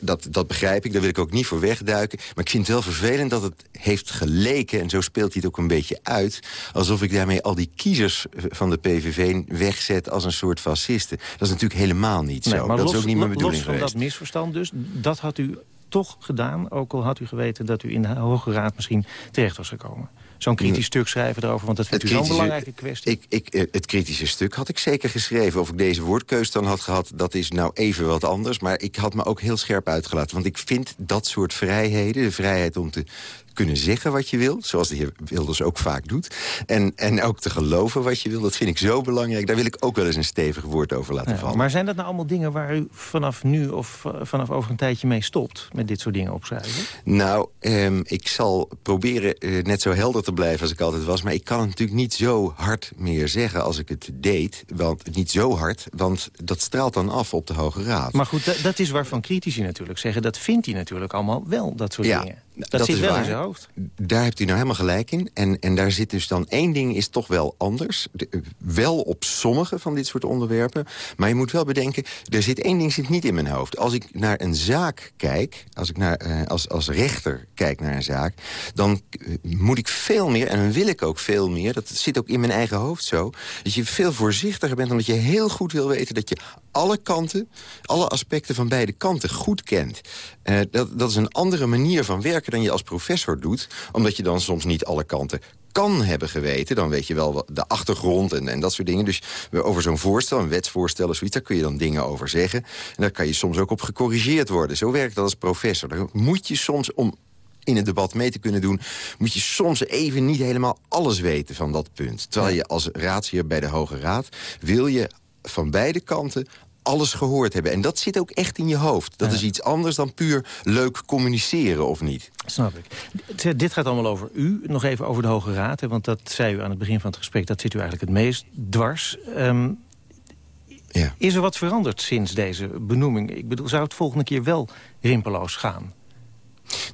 dat, dat begrijp ik, daar wil ik ook niet voor wegduiken. Maar ik vind het wel vervelend dat het heeft geleken en zo speelt hij het ook een beetje uit... alsof ik daarmee al die kiezers van de PVV wegzet als een soort fascisten. Dat is natuurlijk helemaal niet zo. dat los, is ook niet mijn bedoeling los van geweest. dat misverstand dus, dat had u toch gedaan... ook al had u geweten dat u in de Hoge Raad misschien terecht was gekomen zo'n kritisch stuk schrijven erover? Want dat vindt u zo'n belangrijke kwestie. Ik, ik, eh, het kritische stuk had ik zeker geschreven. Of ik deze woordkeus dan had gehad, dat is nou even wat anders. Maar ik had me ook heel scherp uitgelaten. Want ik vind dat soort vrijheden, de vrijheid om te kunnen zeggen wat je wil. Zoals de heer Wilders ook vaak doet. En, en ook te geloven wat je wil. Dat vind ik zo belangrijk. Daar wil ik ook wel eens een stevig woord over laten ja, vallen. Maar zijn dat nou allemaal dingen waar u vanaf nu of uh, vanaf over een tijdje mee stopt? Met dit soort dingen opschrijven? Nou, um, ik zal proberen uh, net zo helder te blijven als ik altijd was. Maar ik kan het natuurlijk niet zo hard meer zeggen als ik het deed. Want niet zo hard, want dat straalt dan af op de Hoge Raad. Maar goed, dat is waarvan critici natuurlijk zeggen. Dat vindt hij natuurlijk allemaal wel, dat soort ja. dingen. Dat, dat zit wel waar. in zijn hoofd. Daar hebt u nou helemaal gelijk in. En, en daar zit dus dan één ding is toch wel anders. De, wel op sommige van dit soort onderwerpen. Maar je moet wel bedenken, er zit één ding zit niet in mijn hoofd. Als ik naar een zaak kijk, als ik naar, uh, als, als rechter kijk naar een zaak... dan uh, moet ik veel meer, en dan wil ik ook veel meer... dat zit ook in mijn eigen hoofd zo... dat je veel voorzichtiger bent omdat je heel goed wil weten... dat je alle kanten, alle aspecten van beide kanten goed kent. Uh, dat, dat is een andere manier van werken dan je als professor doet. Omdat je dan soms niet alle kanten kan hebben geweten. Dan weet je wel de achtergrond en, en dat soort dingen. Dus over zo'n voorstel, een wetsvoorstel of zoiets... daar kun je dan dingen over zeggen. En daar kan je soms ook op gecorrigeerd worden. Zo werkt dat als professor. Dan moet je soms om in het debat mee te kunnen doen... moet je soms even niet helemaal alles weten van dat punt. Terwijl je als raadsheer bij de Hoge Raad... wil je van beide kanten alles gehoord hebben. En dat zit ook echt in je hoofd. Dat ja. is iets anders dan puur leuk communiceren, of niet? Snap ik. Dit gaat allemaal over u. Nog even over de Hoge Raad. Hè, want dat zei u aan het begin van het gesprek. Dat zit u eigenlijk het meest dwars. Um, ja. Is er wat veranderd sinds deze benoeming? Ik bedoel, zou het volgende keer wel rimpeloos gaan?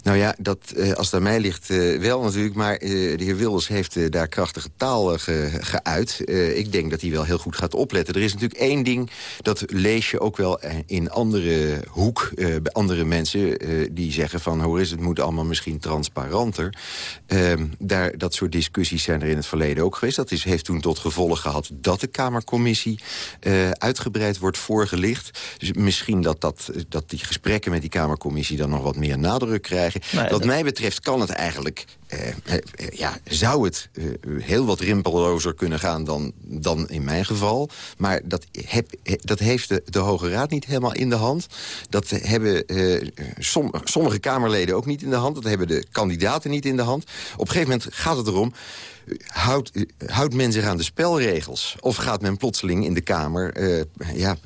Nou ja, dat, uh, als het aan mij ligt uh, wel natuurlijk. Maar uh, de heer Wilders heeft daar krachtige taal ge, geuit. ik denk dat hij wel heel goed gaat opletten. Er is natuurlijk één ding, dat lees je ook wel in andere hoek... bij andere mensen die zeggen van... hoor eens, het moet allemaal misschien transparanter. Ehm, daar, dat soort discussies zijn er in het verleden ook geweest. Dat is, heeft toen tot gevolg gehad dat de Kamercommissie... uitgebreid wordt voorgelicht. Dus misschien dat, dat, dat die gesprekken met die Kamercommissie... dan nog wat meer nadruk krijgen. Nee, wat dat... mij betreft kan het eigenlijk... Eh, eh, ja, zou het eh, heel wat rimpelozer kunnen gaan dan, dan in mijn geval. Maar dat, heb, dat heeft de, de Hoge Raad niet helemaal in de hand. Dat hebben eh, som, sommige Kamerleden ook niet in de hand. Dat hebben de kandidaten niet in de hand. Op een gegeven moment gaat het erom... Houdt, houdt men zich aan de spelregels? Of gaat men plotseling in de Kamer uh, ja,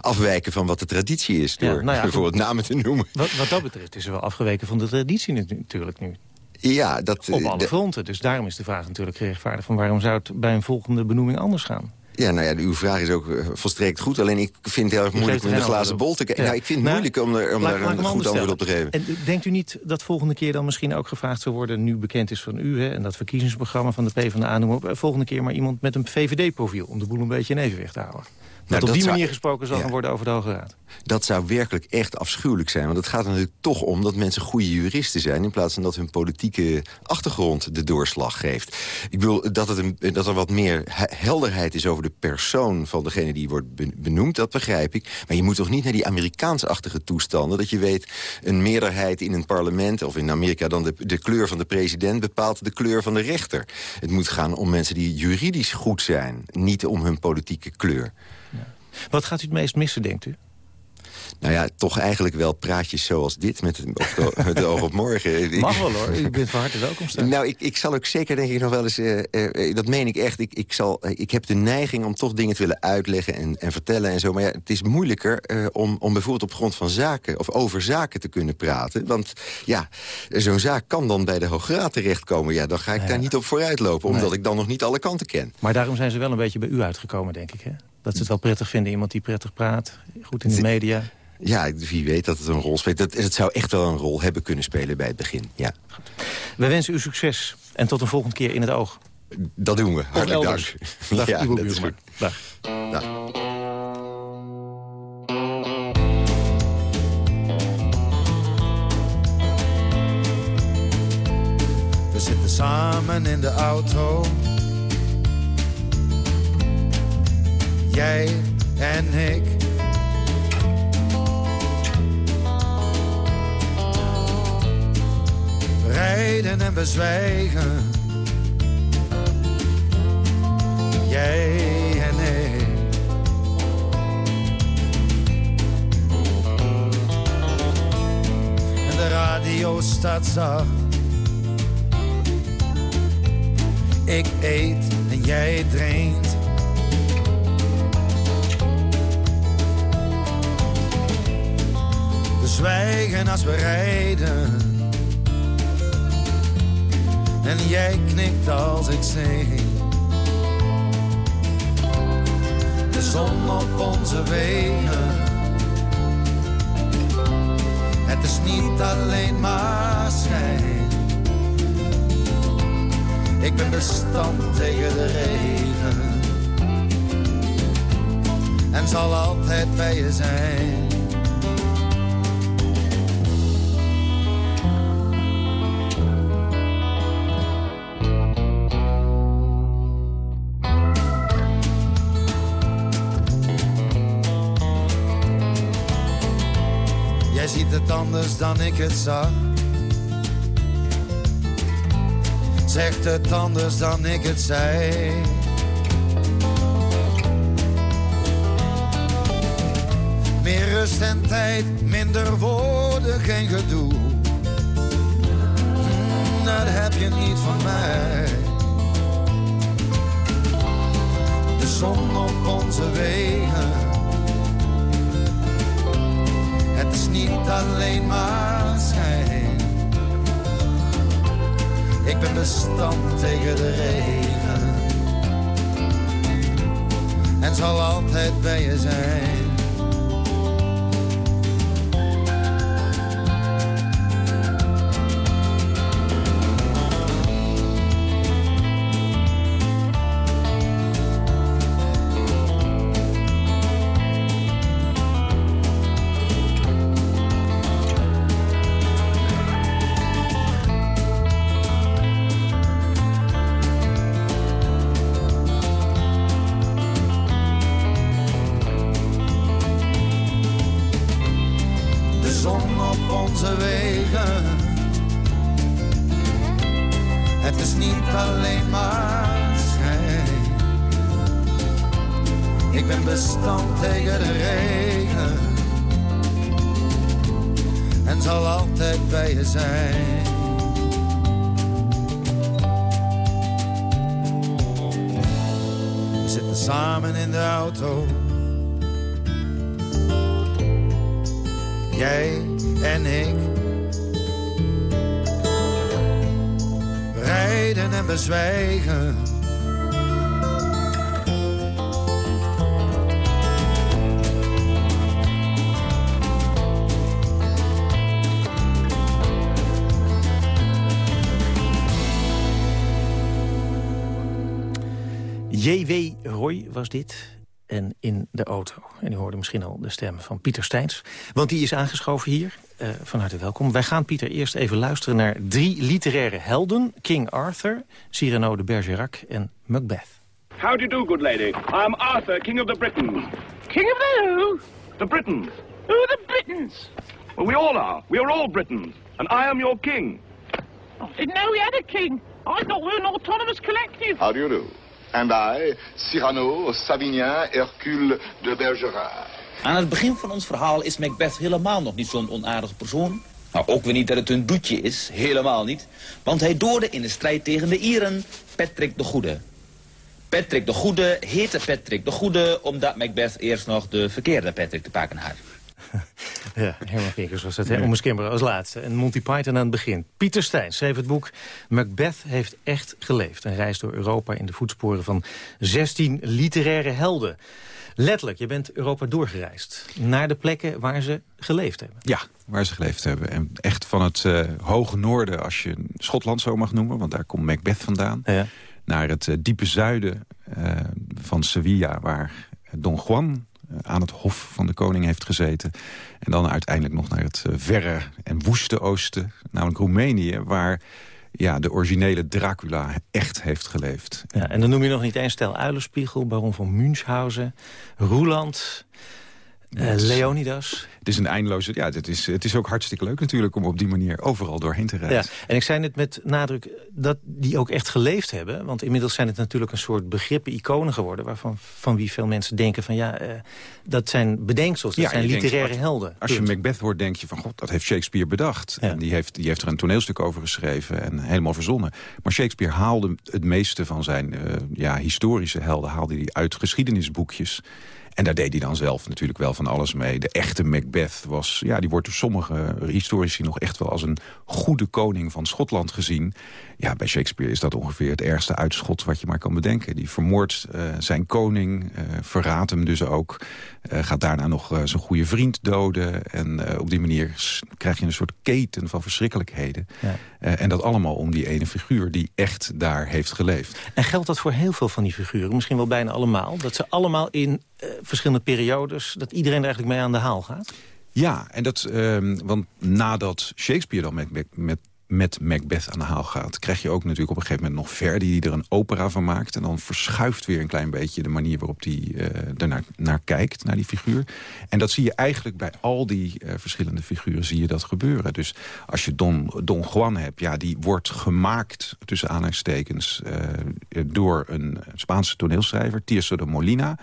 afwijken van wat de traditie is... door ja, nou ja, bijvoorbeeld namen te noemen? Wat, wat dat betreft is er wel afgeweken van de traditie natuurlijk nu. Ja, dat, Op alle fronten. Dus daarom is de vraag natuurlijk gerechtvaardigd... van waarom zou het bij een volgende benoeming anders gaan? Ja, nou ja, uw vraag is ook uh, volstrekt goed. Alleen ik vind het heel erg moeilijk om in de glazen bol te kijken. Ja. Nou, ik vind het moeilijk om, er, om daar een goed antwoord op te geven. En denkt u niet dat volgende keer dan misschien ook gevraagd zou worden... nu bekend is van u hè, en dat verkiezingsprogramma van de PvdA noemen op... volgende keer maar iemand met een VVD-profiel... om de boel een beetje in evenwicht te houden? Dat nou, op die manier zou, gesproken zal ja. worden over de Hoge Raad. Dat zou werkelijk echt afschuwelijk zijn. Want het gaat er natuurlijk toch om dat mensen goede juristen zijn... in plaats van dat hun politieke achtergrond de doorslag geeft. Ik bedoel dat, het een, dat er wat meer helderheid is over over de persoon van degene die wordt benoemd. Dat begrijp ik. Maar je moet toch niet naar die Amerikaans-achtige toestanden... dat je weet, een meerderheid in een parlement... of in Amerika dan de, de kleur van de president... bepaalt de kleur van de rechter. Het moet gaan om mensen die juridisch goed zijn. Niet om hun politieke kleur. Wat gaat u het meest missen, denkt u? Nou ja, toch eigenlijk wel praatjes zoals dit met het, de, oog op morgen. Mag wel hoor, u bent van harte welkom. Nou, ik, ik zal ook zeker denk ik nog wel eens, uh, uh, dat meen ik echt, ik, ik, zal, ik heb de neiging om toch dingen te willen uitleggen en, en vertellen en zo. Maar ja, het is moeilijker om, om bijvoorbeeld op grond van zaken of over zaken te kunnen praten. Want ja, zo'n zaak kan dan bij de Hoge Raad terechtkomen. Ja, dan ga ik daar niet op vooruit lopen, omdat ik dan nog niet alle kanten ken. Maar daarom zijn ze wel een beetje bij u uitgekomen, denk ik, hè? Dat ze het wel prettig vinden, iemand die prettig praat, goed in de media. Ja, wie weet dat het een rol speelt. Dat, het zou echt wel een rol hebben kunnen spelen bij het begin, ja. Goed. We wensen u succes en tot een volgende keer in het oog. Dat doen we. Hartelijk dank. Dag, ja. Dag. Dag. We zitten samen in de auto. Jij en ik rijden en we zwijgen. Jij en ik. En de radio staat zacht. Ik eet en jij drinkt. Zwijgen als we rijden en jij knikt als ik zing. De zon op onze wegen. Het is niet alleen maar schijn. Ik ben bestand tegen de regen. En zal altijd bij je zijn. Anders dan ik het zag. Zegt het anders dan ik het zei. Meer rust en tijd, minder woorden, geen gedoe. Hmm, dat heb je niet van mij. De zon op onze wegen niet alleen maar schijn. Ik ben bestand tegen de regen. En zal altijd bij je zijn. Dit. En in de auto. En u hoorde misschien al de stem van Pieter Steins. Want die is aangeschoven hier. Uh, van harte welkom. Wij gaan, Pieter, eerst even luisteren naar drie literaire helden. King Arthur, Cyrano de Bergerac en Macbeth. How do you do, good lady? I am Arthur, King of the Britons. King of the who? The Britons. Who are the Britons? Well, we all are. We are all Britons. And I am your king. I didn't know we had a king. I thought we were an autonomous collective. How do you do? And I, Cyrano, Savinien, Hercule de Bergerac. Aan het begin van ons verhaal is Macbeth helemaal nog niet zo'n onaardige persoon. Maar ook weer niet dat het een doetje is, helemaal niet. Want hij doorde in de strijd tegen de Ieren Patrick de Goede. Patrick de Goede heette Patrick de Goede... omdat Macbeth eerst nog de verkeerde Patrick te pakken had. Ja, Herman Vinkers was het, hè? Om Skimmer als laatste. En Monty Python aan het begin. Pieter Stein schreef het boek Macbeth heeft echt geleefd. Een reis door Europa in de voetsporen van 16 literaire helden. Letterlijk, je bent Europa doorgereisd. Naar de plekken waar ze geleefd hebben. Ja, waar ze geleefd hebben. En echt van het uh, hoge noorden, als je Schotland zo mag noemen... want daar komt Macbeth vandaan... Ja. naar het uh, diepe zuiden uh, van Sevilla... waar Don Juan aan het hof van de koning heeft gezeten. En dan uiteindelijk nog naar het verre en woeste oosten, namelijk Roemenië... waar ja, de originele Dracula echt heeft geleefd. Ja, en dan noem je nog niet eens stel Uilenspiegel, baron van Münchhausen, Roeland... Uh, Leonidas. Het is een eindeloze... Ja, het is, het is ook hartstikke leuk natuurlijk om op die manier overal doorheen te reizen. Ja, en ik zei net met nadruk dat die ook echt geleefd hebben. Want inmiddels zijn het natuurlijk een soort begrippen, iconen geworden... waarvan van wie veel mensen denken van ja, uh, dat zijn bedenksels, dat ja, zijn literaire denkt, helden. Als je Macbeth hoort, denk je van god, dat heeft Shakespeare bedacht. Ja. En die heeft, die heeft er een toneelstuk over geschreven en helemaal verzonnen. Maar Shakespeare haalde het meeste van zijn uh, ja, historische helden... haalde hij uit geschiedenisboekjes... En daar deed hij dan zelf natuurlijk wel van alles mee. De echte Macbeth was, ja, die wordt door sommige historici nog echt wel als een goede koning van Schotland gezien. Ja, bij Shakespeare is dat ongeveer het ergste uitschot wat je maar kan bedenken. Die vermoordt uh, zijn koning, uh, verraadt hem dus ook. Uh, gaat daarna nog zijn goede vriend doden. En op die manier krijg je een soort keten van verschrikkelijkheden. Ja. en dat allemaal om die ene figuur die echt daar heeft geleefd. En geldt dat voor heel veel van die figuren? Misschien wel bijna allemaal? Dat ze allemaal in verschillende periodes... dat iedereen er eigenlijk mee aan de haal gaat? Ja, en dat, uh, want nadat Shakespeare dan met, met, met Macbeth aan de haal gaat... krijg je ook natuurlijk op een gegeven moment nog Verdi... die er een opera van maakt. En dan verschuift weer een klein beetje de manier waarop hij uh, ernaar naar kijkt, naar die figuur. En dat zie je eigenlijk bij al die uh, verschillende figuren zie je dat gebeuren. Dus als je Don, Don Juan hebt, ja, die wordt gemaakt... tussen aanhalingstekens door een Spaanse toneelschrijver, Tirso de Molina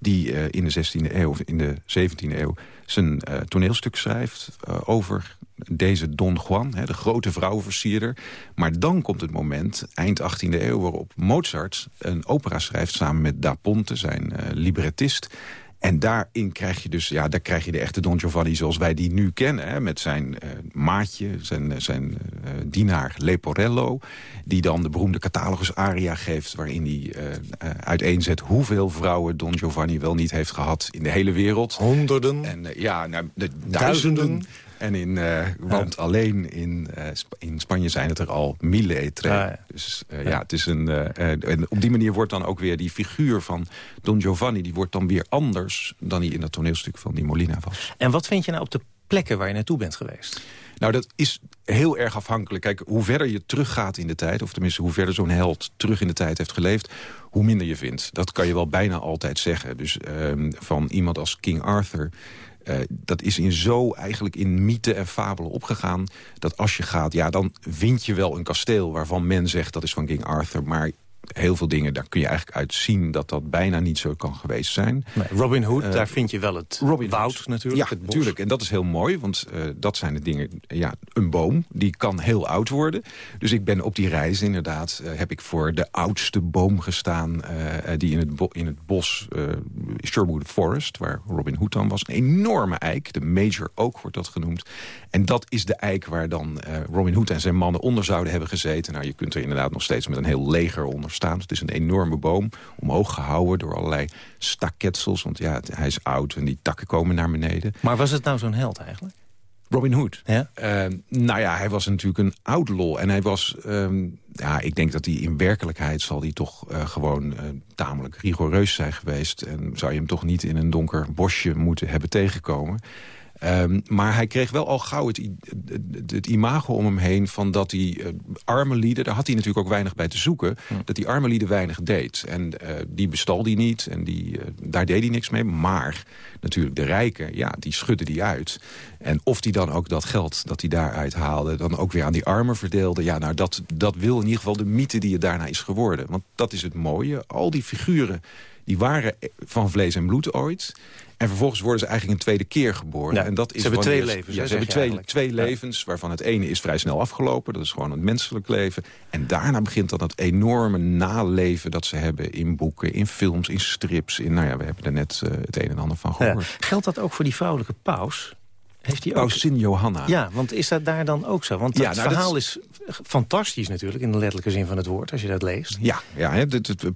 die uh, in de 16e eeuw of in de 17e eeuw zijn uh, toneelstuk schrijft uh, over deze Don Juan, hè, de grote vrouwenversierder. Maar dan komt het moment, eind 18e eeuw, waarop Mozart een opera schrijft... samen met Da Ponte, zijn librettist... En daarin krijg je dus, ja, daar krijg je de echte Don Giovanni zoals wij die nu kennen. Hè, met zijn uh, maatje, zijn, zijn uh, dienaar Leporello. Die dan de beroemde catalogus aria geeft. Waarin hij uh, uiteenzet hoeveel vrouwen Don Giovanni wel niet heeft gehad in de hele wereld. Honderden. En ja, nou, de duizenden. duizenden. En in, uh, want ja. alleen in, uh, Sp in Spanje zijn het er al mille etre. Ah, ja. Dus uh, ja. ja. het is een, en op die manier wordt dan ook weer die figuur van Don Giovanni... die wordt dan weer anders dan hij in dat toneelstuk van die Molina was. En wat vind je nou op de plekken waar je naartoe bent geweest? Nou, dat is heel erg afhankelijk. Kijk, hoe verder je teruggaat in de tijd... of tenminste hoe verder zo'n held terug in de tijd heeft geleefd... hoe minder je vindt. Dat kan je wel bijna altijd zeggen. Dus um, van iemand als King Arthur... Uh, dat is in zo eigenlijk in mythe en fabelen opgegaan... dat als je gaat, ja, dan vind je wel een kasteel... waarvan men zegt dat is van King Arthur... maar heel veel dingen, daar kun je eigenlijk uit zien... dat dat bijna niet zo kan geweest zijn. Nee, Robin Hood, uh, daar vind je wel het Robin woud Hood. natuurlijk. Ja, natuurlijk. En dat is heel mooi, want uh, dat zijn de dingen... Ja, een boom, die kan heel oud worden. Dus ik ben op die reis inderdaad... Uh, heb ik voor de oudste boom gestaan... die in het, in het bos Sherwood Forest, waar Robin Hood dan was... een enorme eik, de Major Oak wordt dat genoemd. En dat is de eik waar dan Robin Hood en zijn mannen onder zouden hebben gezeten. Nou, je kunt er inderdaad nog steeds met een heel leger onder staan. Het is een enorme boom, omhoog gehouden door allerlei staketsels. Want ja, hij is oud en die takken komen naar beneden. Maar was het nou zo'n held eigenlijk? Robin Hood? Ja? Uh, nou ja, hij was natuurlijk een outlaw. En hij was... Um, ja, ik denk dat hij in werkelijkheid zal hij toch uh, gewoon uh, tamelijk rigoureus zijn geweest. En zou je hem toch niet in een donker bosje moeten hebben tegengekomen. Ehm, maar hij kreeg wel al gauw het, het, het, imago om hem heen... van dat die uh, arme lieden, daar had hij natuurlijk ook weinig bij te zoeken... dat die arme lieden weinig deed. En uh, die bestal die niet en die, uh, daar deed hij niks mee. Maar natuurlijk de rijken, ja, die schudden die uit. En of die dan ook dat geld dat hij daaruit haalde... dan ook weer aan die armen verdeelde... ja, nou, dat, dat wil in ieder geval de mythe die het daarna is geworden. Want dat is het mooie. Al die figuren die waren van vlees en bloed ooit. En vervolgens worden ze eigenlijk een tweede keer geboren. Ja, en dat is ze hebben twee levens. Ja, ze hebben twee, eigenlijk. twee levens, waarvan het ene is vrij snel afgelopen. Dat is gewoon het menselijk leven. En daarna begint dan dat enorme naleven dat ze hebben in boeken, in films, in strips. In, nou ja, we hebben er net uh, het een en ander van Ja. gehoord. Geldt dat ook voor die vrouwelijke paus? Heeft die ook... Pausin Johanna. Ja, want is dat daar dan ook zo? Want Ja, het nou, dat verhaal is... fantastisch natuurlijk, in de letterlijke zin van het woord, als je dat leest. Ja, ja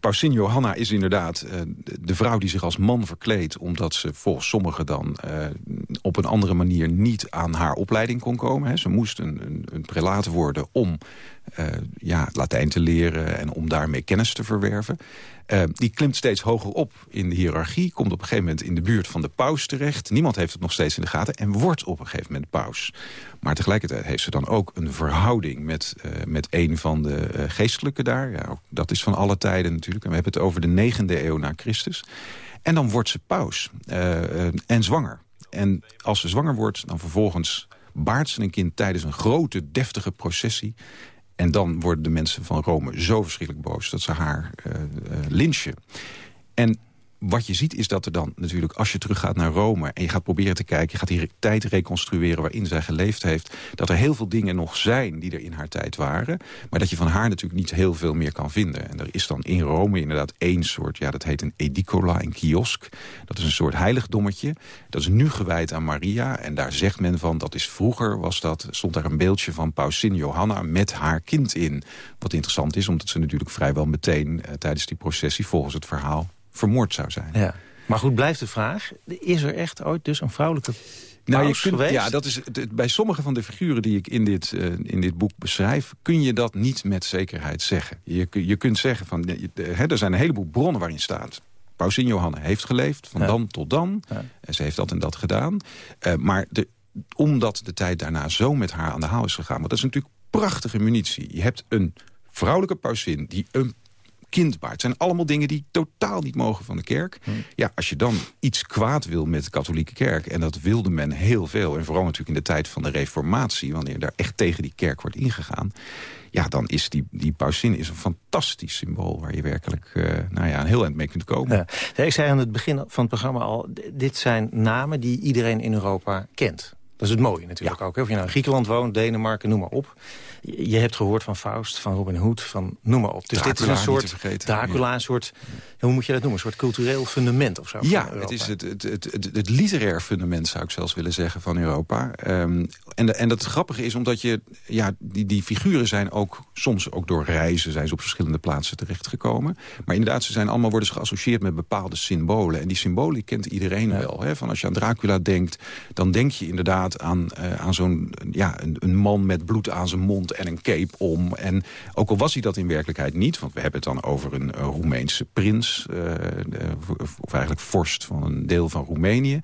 Pausin Johanna is inderdaad eh, de, de vrouw die zich als man verkleedt... omdat ze volgens sommigen dan eh, op een andere manier niet aan haar opleiding kon komen. Hè. Ze moest een, een, een prelaat worden om eh, ja, Latijn te leren... en om daarmee kennis te verwerven. Eh, die klimt steeds hoger op in de hiërarchie. Komt op een gegeven moment in de buurt van de paus terecht. Niemand heeft het nog steeds in de gaten. En wordt op een gegeven moment paus. Maar tegelijkertijd heeft ze dan ook een verhouding... met, uh, met een van de uh, geestelijken daar. Ja, dat is van alle tijden natuurlijk. En we hebben het over de negende eeuw na Christus. En dan wordt ze paus. Uh, en zwanger. En als ze zwanger wordt, dan vervolgens baart ze een kind... tijdens een grote, deftige processie... En dan worden de mensen van Rome zo verschrikkelijk boos... dat ze haar uh, lynchen. En wat je ziet is dat er dan natuurlijk, als je teruggaat naar Rome... en je gaat proberen te kijken, je gaat die tijd reconstrueren... waarin zij geleefd heeft, dat er heel veel dingen nog zijn... die er in haar tijd waren. Maar dat je van haar natuurlijk niet heel veel meer kan vinden. En er is dan in Rome inderdaad één soort... ja, dat heet een edicola, een kiosk. Dat is een soort heiligdommetje. Dat is nu gewijd aan Maria. En daar zegt men van, dat is vroeger was dat, stond daar een beeldje van Pausin Johanna... met haar kind in. Wat interessant is, omdat ze natuurlijk vrijwel meteen... Uh, tijdens die processie, volgens het verhaal vermoord zou zijn. Ja. Maar goed, blijft de vraag, is er echt ooit dus een vrouwelijke nou, je kunt, geweest? Ja, dat is, bij sommige van de figuren die ik in dit, uh, in dit boek beschrijf... kun je dat niet met zekerheid zeggen. Je, je kunt zeggen, van, hè, er zijn een heleboel bronnen waarin staat... Pausin Johanna heeft geleefd, van ja. dan tot dan. Ja. En ze heeft dat en dat gedaan. Uh, maar de, omdat de tijd daarna zo met haar aan de haal is gegaan... want dat is natuurlijk prachtige munitie. Je hebt een vrouwelijke pausin die een kind baart. Het zijn allemaal dingen die totaal niet mogen van de kerk. Hmm. Ja, als je dan iets kwaad wil met de katholieke kerk... en dat wilde men heel veel... en vooral natuurlijk in de tijd van de reformatie... wanneer daar echt tegen die kerk wordt ingegaan... ja, dan is die, die pausin is een fantastisch symbool... waar je werkelijk uh, nou ja, een heel eind mee kunt komen. Ja. Ja, ik zei aan het begin van het programma al... dit zijn namen die iedereen in Europa kent. Dat is het mooie natuurlijk ja. ook. Hè? Of je nou in Griekenland woont, Denemarken, noem maar op. Je, hebt gehoord van Faust, van Robin Hood, van noem maar op. Dus Dracula, dit is een soort Dracula, een soort, hoe moet je dat noemen? Een soort cultureel fundament of zo. Ja, het is het, het, het, het, het literair fundament zou ik zelfs willen zeggen van Europa. Um, en, de, en dat grappige is omdat je, ja, die, die figuren zijn ook soms ook door reizen zijn ze op verschillende plaatsen terechtgekomen. Maar inderdaad, ze zijn allemaal worden ze geassocieerd met bepaalde symbolen. En die symbolen kent iedereen ja. wel. Hè? Van als je aan Dracula denkt, dan denk je inderdaad aan, uh, aan zo'n ja, een, een man met bloed aan zijn mond en een cape om. En ook al was hij dat in werkelijkheid niet... want we hebben het dan over een, een Roemeense prins... Uh, of eigenlijk vorst van een deel van Roemenië.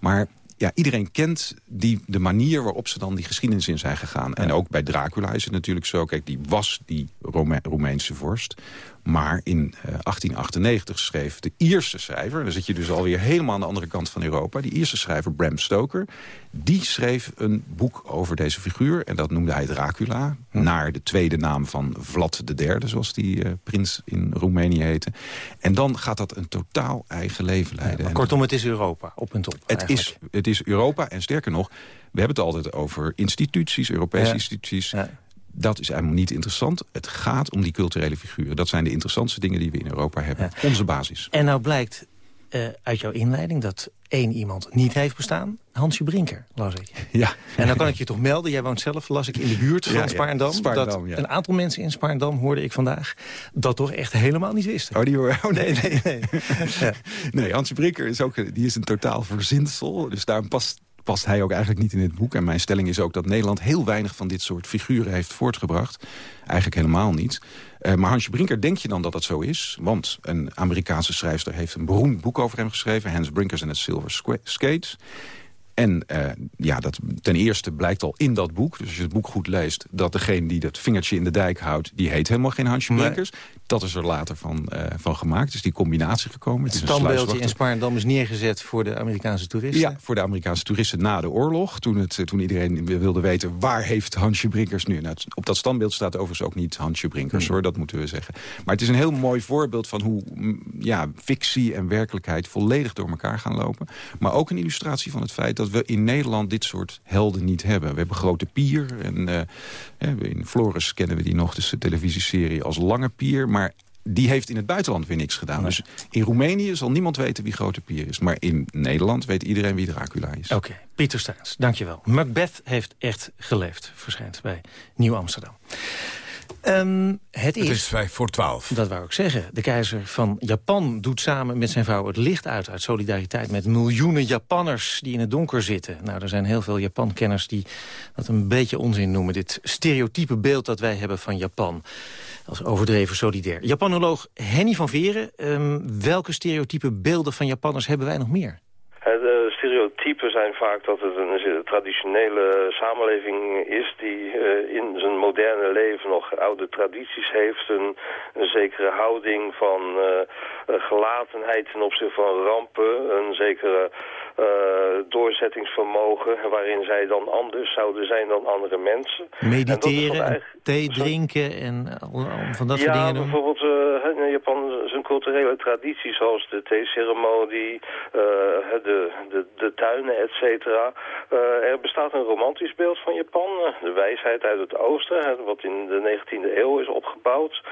Maar ja, iedereen kent die, de manier waarop ze dan die geschiedenis in zijn gegaan. Ja. En ook bij Dracula is het natuurlijk zo... kijk, die was die Rome Roemeense vorst... Maar in uh, 1898 schreef de Ierse schrijver... dan zit je dus alweer helemaal aan de andere kant van Europa... die Ierse schrijver Bram Stoker... die schreef een boek over deze figuur... en dat noemde hij Dracula... Hm. naar de tweede naam van Vlad III... zoals die uh, prins in Roemenië heette. En dan gaat dat een totaal eigen leven leiden. Ja, kortom, het is Europa, op en top. Het is, het is Europa en sterker nog... we hebben het altijd over instituties, Europese ja. instituties... Ja dat is helemaal niet interessant. Het gaat om die culturele figuren. Dat zijn de interessantste dingen die we in Europa hebben. Ja. Onze basis. En nou blijkt uh, uit jouw inleiding dat één iemand niet heeft bestaan. Hansje Brinker, las ik. Ja. En dan kan ik je toch melden, jij woont zelf, las ik in de buurt van ja, Spaarndam. Ja. Spaarndam dat een aantal mensen in Spaarndam, hoorde ik vandaag... dat toch echt helemaal niet wisten. Oh, die hoor. Oh, nee, nee, nee. nee, Hansje Brinker is ook die is een totaal verzinsel. Dus daar past past hij ook eigenlijk niet in het boek. En mijn stelling is ook dat Nederland heel weinig van dit soort figuren heeft voortgebracht. Eigenlijk helemaal niet. Uh, maar Hansje Brinker, denk je dan dat dat zo is? Want een Amerikaanse schrijfster heeft een beroemd boek over hem geschreven... Hans Brinkers en het Silver Skates. En uh, ja, dat ten eerste blijkt al in dat boek, dus als je het boek goed leest... dat degene die dat vingertje in de dijk houdt, die heet helemaal geen Hansje Brinkers. Dat is er later van, uh, van gemaakt, dus die combinatie gekomen. Het, het standbeeldje in Spaarndam is neergezet voor de Amerikaanse toeristen? Ja, voor de Amerikaanse toeristen na de oorlog. Toen, het, toen iedereen wilde weten, waar heeft Hansje Brinkers nu? Nou, op dat standbeeld staat overigens ook niet Hansje Brinkers, hmm. hoor, dat moeten we zeggen. Maar het is een heel mooi voorbeeld van hoe ja, fictie en werkelijkheid... volledig door elkaar gaan lopen. Maar ook een illustratie van het feit dat we in Nederland dit soort helden niet hebben. We hebben Grote Pier. En, uh, in Floris kennen we die nog, dus de televisieserie als Lange Pier. Maar die heeft in het buitenland weer niks gedaan. Dus in Roemenië zal niemand weten wie Grote Pier is. Maar in Nederland weet iedereen wie Dracula is. Oké, Pieter Steins, dankjewel. Macbeth heeft echt geleefd, verschijnt bij Nieuw-Amsterdam. Um, het, is, het is vijf voor twaalf. Dat wou ik zeggen. De keizer van Japan doet samen met zijn vrouw het licht uit... uit solidariteit met miljoenen Japanners die in het donker zitten. Nou, er zijn heel veel Japan-kenners die dat een beetje onzin noemen. Dit stereotype beeld dat wij hebben van Japan. Als overdreven solidair. Japanoloog Henny van Veren. Um, welke stereotype beelden van Japanners hebben wij nog meer? Stereotypen zijn vaak dat het een traditionele samenleving is die uh, in zijn moderne leven nog oude tradities heeft. Een, een zekere houding van uh, gelatenheid ten opzichte van rampen. Een zekere uh, doorzettingsvermogen waarin zij dan anders zouden zijn dan andere mensen. Mediteren, thee drinken en van dat soort dingen Ja, bijvoorbeeld culturele tradities zoals de theeceremonie, de, de, de tuinen, et cetera. er bestaat een romantisch beeld van Japan, de wijsheid uit het oosten, wat in de 19e eeuw is opgebouwd,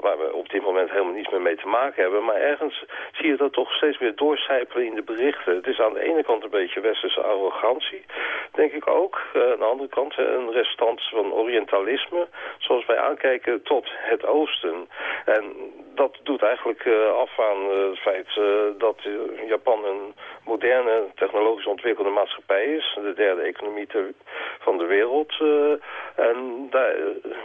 waar we op dit moment helemaal niets meer mee te maken hebben. Maar ergens zie je dat toch steeds meer doorcijpelen in de berichten. Het is aan de ene kant een beetje westerse arrogantie, denk ik ook. Aan de andere kant een restant van orientalisme, zoals wij aankijken tot het oosten. En dat doet eigenlijk uh, af aan uh, het feit dat Japan een moderne, technologisch ontwikkelde maatschappij is. De derde economie van de wereld. en daar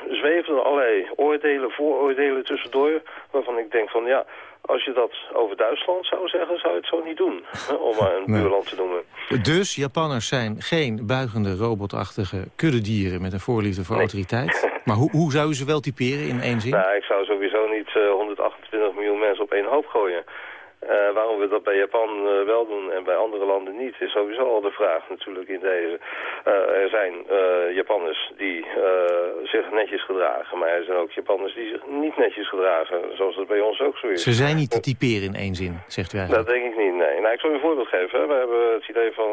zweven allerlei oordelen, vooroordelen tussendoor, waarvan ik denk van ja... Als je dat over Duitsland zou zeggen, zou je het zo niet doen. Om maar een buurland te noemen. Dus Japanners zijn geen buigende, robotachtige kuddedieren... met een voorliefde voor autoriteit. Maar hoe, hoe zou je ze wel typeren in één zin? Nou, ik zou sowieso 128 miljoen mensen op één hoop gooien. Uh, waarom we dat bij Japan uh, wel doen en bij andere landen niet, is sowieso al de vraag natuurlijk in deze. Uh, er zijn Japanners die zich netjes gedragen, maar er zijn ook Japanners die zich niet netjes gedragen, zoals dat bij ons ook zo is. Ze zijn niet te typeren in één zin, zegt u eigenlijk? Dat denk ik niet, nee. Nou, ik zal u een voorbeeld geven. We hebben het idee van,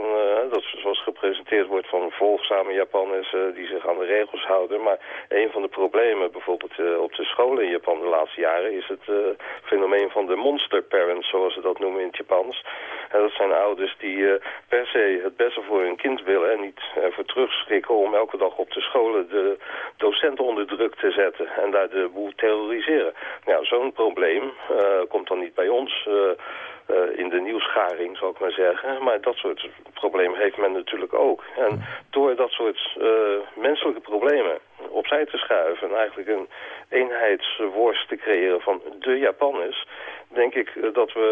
dat zoals gepresenteerd wordt van volgzame Japanners die zich aan de regels houden, maar een van de problemen bijvoorbeeld op de scholen in Japan de laatste jaren is het fenomeen van de monster parents, zoals ze dat noemen in het Japans. En dat zijn ouders die uh, per se het beste voor hun kind willen en niet ervoor terugschrikken om elke dag op de scholen de docenten onder druk te zetten en daar de boel terroriseren. Nou, zo'n probleem uh, komt dan niet bij ons uh, in de nieuwsgaring, zou ik maar zeggen. Maar dat soort problemen heeft men natuurlijk ook. En door dat soort menselijke problemen opzij te schuiven en eigenlijk een eenheidsworst te creëren van de Japanners, denk ik dat we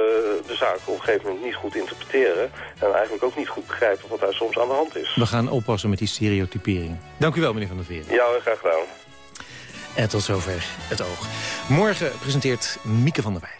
de zaak op een gegeven moment niet goed interpreteren en eigenlijk ook niet goed begrijpen wat daar soms aan de hand is. We gaan oppassen met die stereotypering. Dank u wel, meneer Van der Veer. Ja, graag gedaan. En tot zover het oog. Morgen presenteert Mieke van der Wij.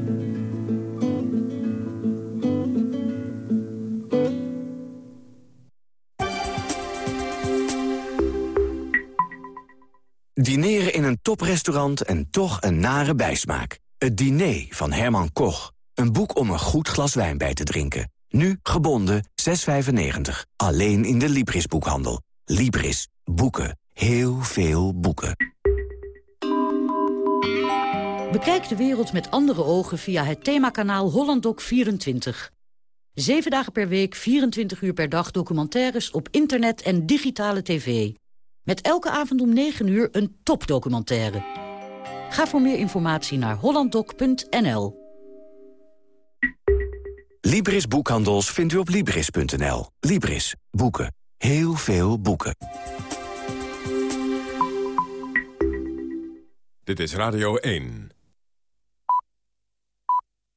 Toprestaurant en toch een nare bijsmaak. Het diner van Herman Koch. Een boek om een goed glas wijn bij te drinken. Nu gebonden 6,95. Alleen in de Libris-boekhandel. Libris. Boeken. Heel veel boeken. Bekijk de wereld met andere ogen via het themakanaal HollandDoc24. Zeven dagen per week, 24 uur per dag documentaires op internet en digitale tv. Met elke avond om 9 uur een topdocumentaire. Ga voor meer informatie naar hollanddoc.nl. Libris Boekhandels vindt u op Libris.nl. Libris. Boeken. Heel veel boeken. Dit is Radio 1.